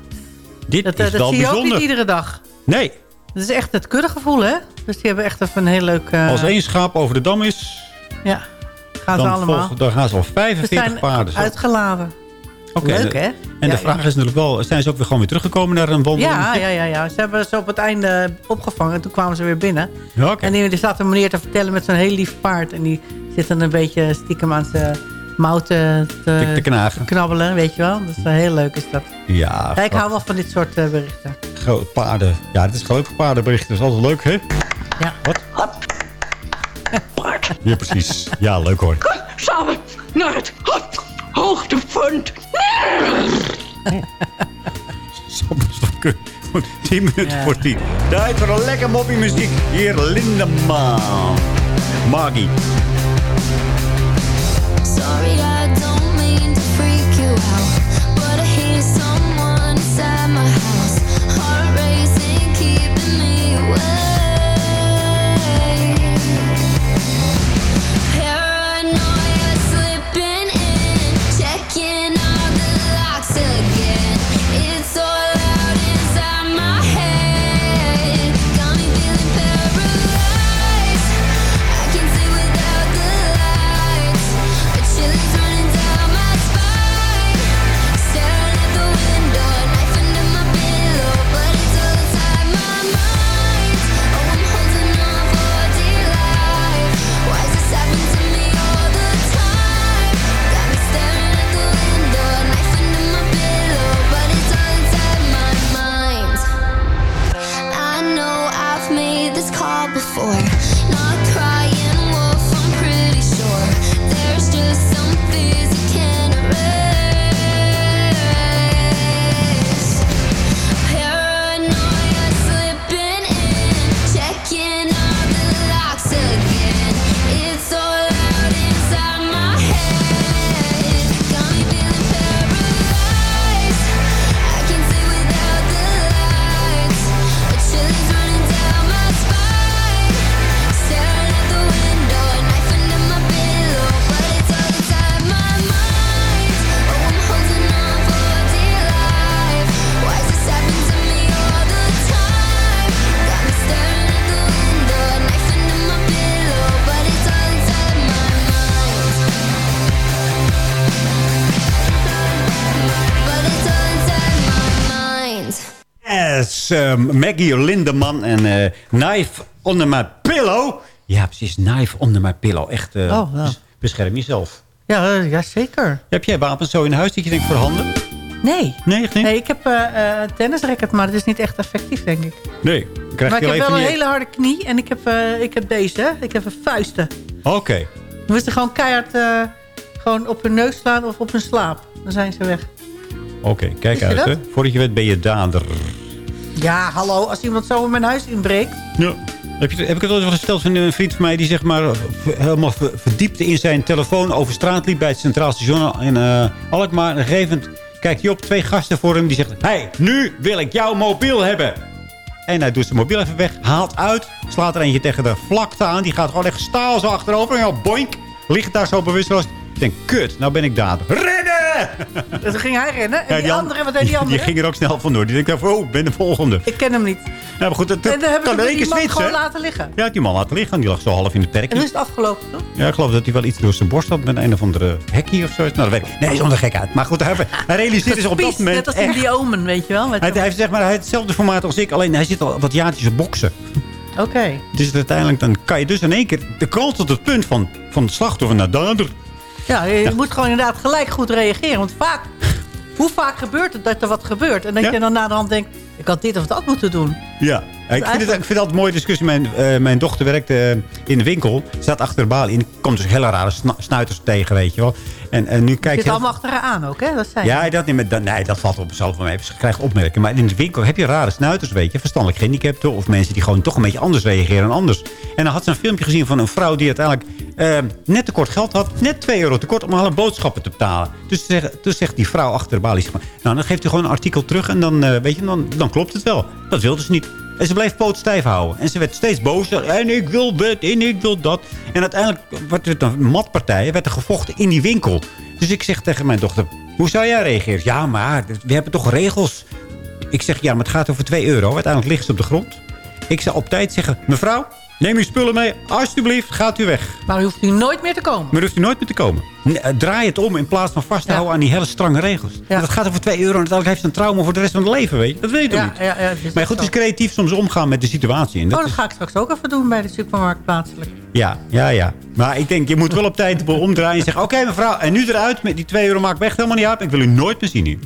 Dit Dat, is dat wel zie je ook niet iedere dag. Nee, Dat is echt het kuddegevoel, hè? Dus die hebben echt even een heel leuk... als één schaap over de dam is, Ja, gaan ze dan, allemaal. volgen- dan gaan ze al Ze 45 zijn paarden. uitgeladen. Oké, Leuk, en- hè? En Ja, de vraag is natuurlijk wel, zijn ze ook weer gewoon weer teruggekomen naar een wandeling? Ja, ja, ja, ja. Ze hebben ze op het einde opgevangen. En toen kwamen ze weer binnen. Ja, oké. En die, staat een meneer te vertellen met zo'n heel lief paard. En die zit dan een beetje stiekem aan zijn mouw te, Te- te knagen. knabbelen, weet je wel. Dat is heel leuk is dat. Ja, Ja, ik hou wel van dit soort eh, berichten. groot paarden. Ja, het is leuk paardenberichten. Dat is altijd leuk, hè? Ja. Wat? Ja, precies. Ja, leuk hoor. Samen naar het hoogtepunt. [LAUGHS] Goed, 10 minuten Ja. voor 10. Tijd voor een lekker moppie muziek. Hier Lindeman. Maggie. Um, Maggie Lindeman en eh, Knife Under My Pillow. Ja, precies. Knife Under My Pillow. Echt, eh, Oh, bes- bescherm jezelf. Ja, eh, ja, zeker. Heb jij wapens zo in huis dat je denkt voor handen? Nee. Nee, echt niet? Nee, ik heb eh eh, tennisracket, maar het is niet echt effectief, denk ik. Nee. Krijg maar je ik heb wel een hele harde knie en ik heb, ik heb deze. Ik heb een vuisten. Oké. Je moet ze gewoon keihard gewoon op hun neus slaan of op hun slaap. Dan zijn ze weg. Oké, kijk uit, dat? hè. Voordat je weet ben je dader. Ja, hallo, als iemand zo in mijn huis inbreekt. Ja. Heb, je, heb ik het ooit wel gesteld van een vriend van mij... die zeg maar helemaal ver- verdiepte in zijn telefoon... over straat liep bij het Centraal Station in eh Alkmaar. En een gegeven kijkt hij op twee gasten voor hem... die zegt, hey, nu wil ik jouw mobiel hebben. En hij doet zijn mobiel even weg, haalt uit... slaat er eentje tegen de vlakte aan. Die gaat gewoon echt staal zo achterover. En ja, boink, ligt daar zo bewusteloos. Ik denk, kut, nou ben ik dader. Rennen! [LAUGHS] Dus ging hij rennen. En Ja, die, andere, wat deed die andere? Die ging er ook snel vandoor. Die denkt, oh, ik ben de volgende. Ik ken hem niet. Ja, maar goed, dat, En dan hebben kan we die man switchen. gewoon laten liggen. Ja, die man laten liggen. Die lag zo half in de En perkje. nu is het afgelopen, toch? Ja, ik geloof dat hij wel iets door zijn borst had met een of andere hekkie of zo. Nou, dat weet ik. Nee, hij is onder gek uit. Maar goed, hij, hij realiseert zich op dat moment net als in die omen, weet je wel. hij, heeft, zeg maar, hij heeft hetzelfde formaat als ik. Alleen hij zit al wat jaartjes op boksen. Oké. Dus uiteindelijk dan kan je dus in één keer de kans tot het punt van, van slachtoffer naar dader. Ja, je moet gewoon inderdaad gelijk goed reageren. Want vaak, hoe vaak gebeurt het dat er wat gebeurt? En dat Ja. je dan na de hand denkt, ik had dit of dat moeten doen. Ja. Ja, ik, vind het, ik vind altijd een mooie discussie. Mijn, eh, mijn dochter werkt eh, in de winkel. Staat achter de balie. En komt dus hele rare snuiters tegen, weet je wel. En, en nu Je kijk zit je... allemaal achter haar aan ook, hè? Dat zei je. Ja, dat, niet, maar dat, nee, dat valt op zelf wel mee. Ze krijgt opmerkingen. Maar in de winkel heb je rare snuiters, weet je. Verstandelijk gehandicapten. Of mensen die gewoon toch een beetje anders reageren dan anders. En dan had ze een filmpje gezien van een vrouw die uiteindelijk eh, net tekort geld had. Net 2 euro tekort om alle boodschappen te betalen. Dus zeg, toen zegt die vrouw achter de balie... zeg maar, Nou, dan geeft u gewoon een artikel terug en dan, eh, weet je, dan, dan klopt het wel. Dat wilde ze niet. En ze bleef poot stijf houden. En ze werd steeds bozer. En ik wil dit, en ik wil dat. En uiteindelijk werd het een matpartij. werd er gevochten in die winkel. Dus ik zeg tegen mijn dochter... Hoe zou jij reageren? Ja, maar we hebben toch regels. Ik zeg, ja, maar het gaat over 2 euro. Uiteindelijk ligt ze op de grond. Ik zou op tijd zeggen... Mevrouw, neem uw spullen mee. Alsjeblieft, gaat u weg. Maar u hoeft nu nooit meer te komen. Maar u hoeft u nooit meer te komen. Eh, Draai het om in plaats van vast te Ja. houden aan die hele strange regels. Want Het gaat over 2 euro en uiteindelijk heeft een trauma voor de rest van het leven. Weet je? Dat weet je toch Ja, niet? ja, ja, dus maar goed, het is creatief soms omgaan met de situatie. En Oh, dat dat is, ga ik straks ook even doen bij de supermarkt plaatselijk. ja, ja, ja. Maar ik denk, je moet wel op tijd [LAUGHS] omdraaien en zeggen... Oké, mevrouw, en nu eruit. Met die 2 euro maakt weg helemaal niet uit. Ik wil u nooit meer zien hier.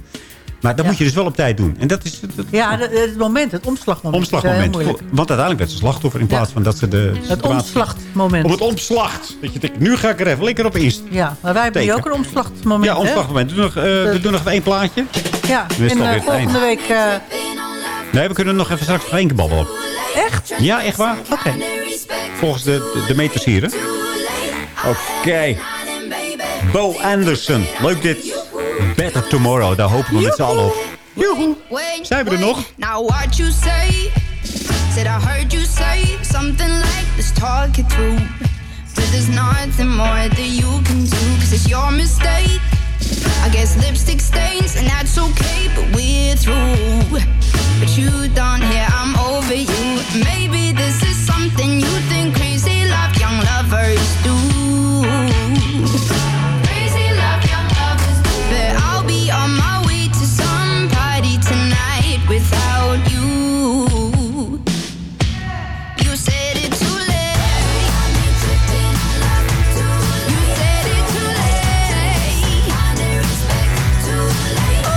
Maar dat moet je dus wel op tijd doen. En dat is het Ja, de- het moment, het omslagmoment. omslagmoment. moeilijk. Want uiteindelijk werd ze slachtoffer in plaats van dat ze de Het omslagmoment. Op het omslacht. Dat je denkt, nu ga ik er even lekker op inst. Ja, maar wij hebben hier ook een omslagmoment. Ja, omslagmoment. We doen nog, eh, we doen nog even één plaatje. Ja, en eh, volgende week... eh, Nee, we kunnen nog even straks nog één keer babbelen. echt? Ja, echt waar? Oké. Volgens de, de, de meters hier, hè? Oké. Bo Anderson. Leuk dit. Better Tomorrow, daar hopen we met z'n allen op. Joehoe, zijn we er nog? Now what you say, said I heard you say something like this talk it through. But there's nothing more that you can do, cause it's your mistake. I guess lipstick stains, and that's okay, but we're through. But you don't hear I'm over you. Maybe this is something you think crazy love, young lovers.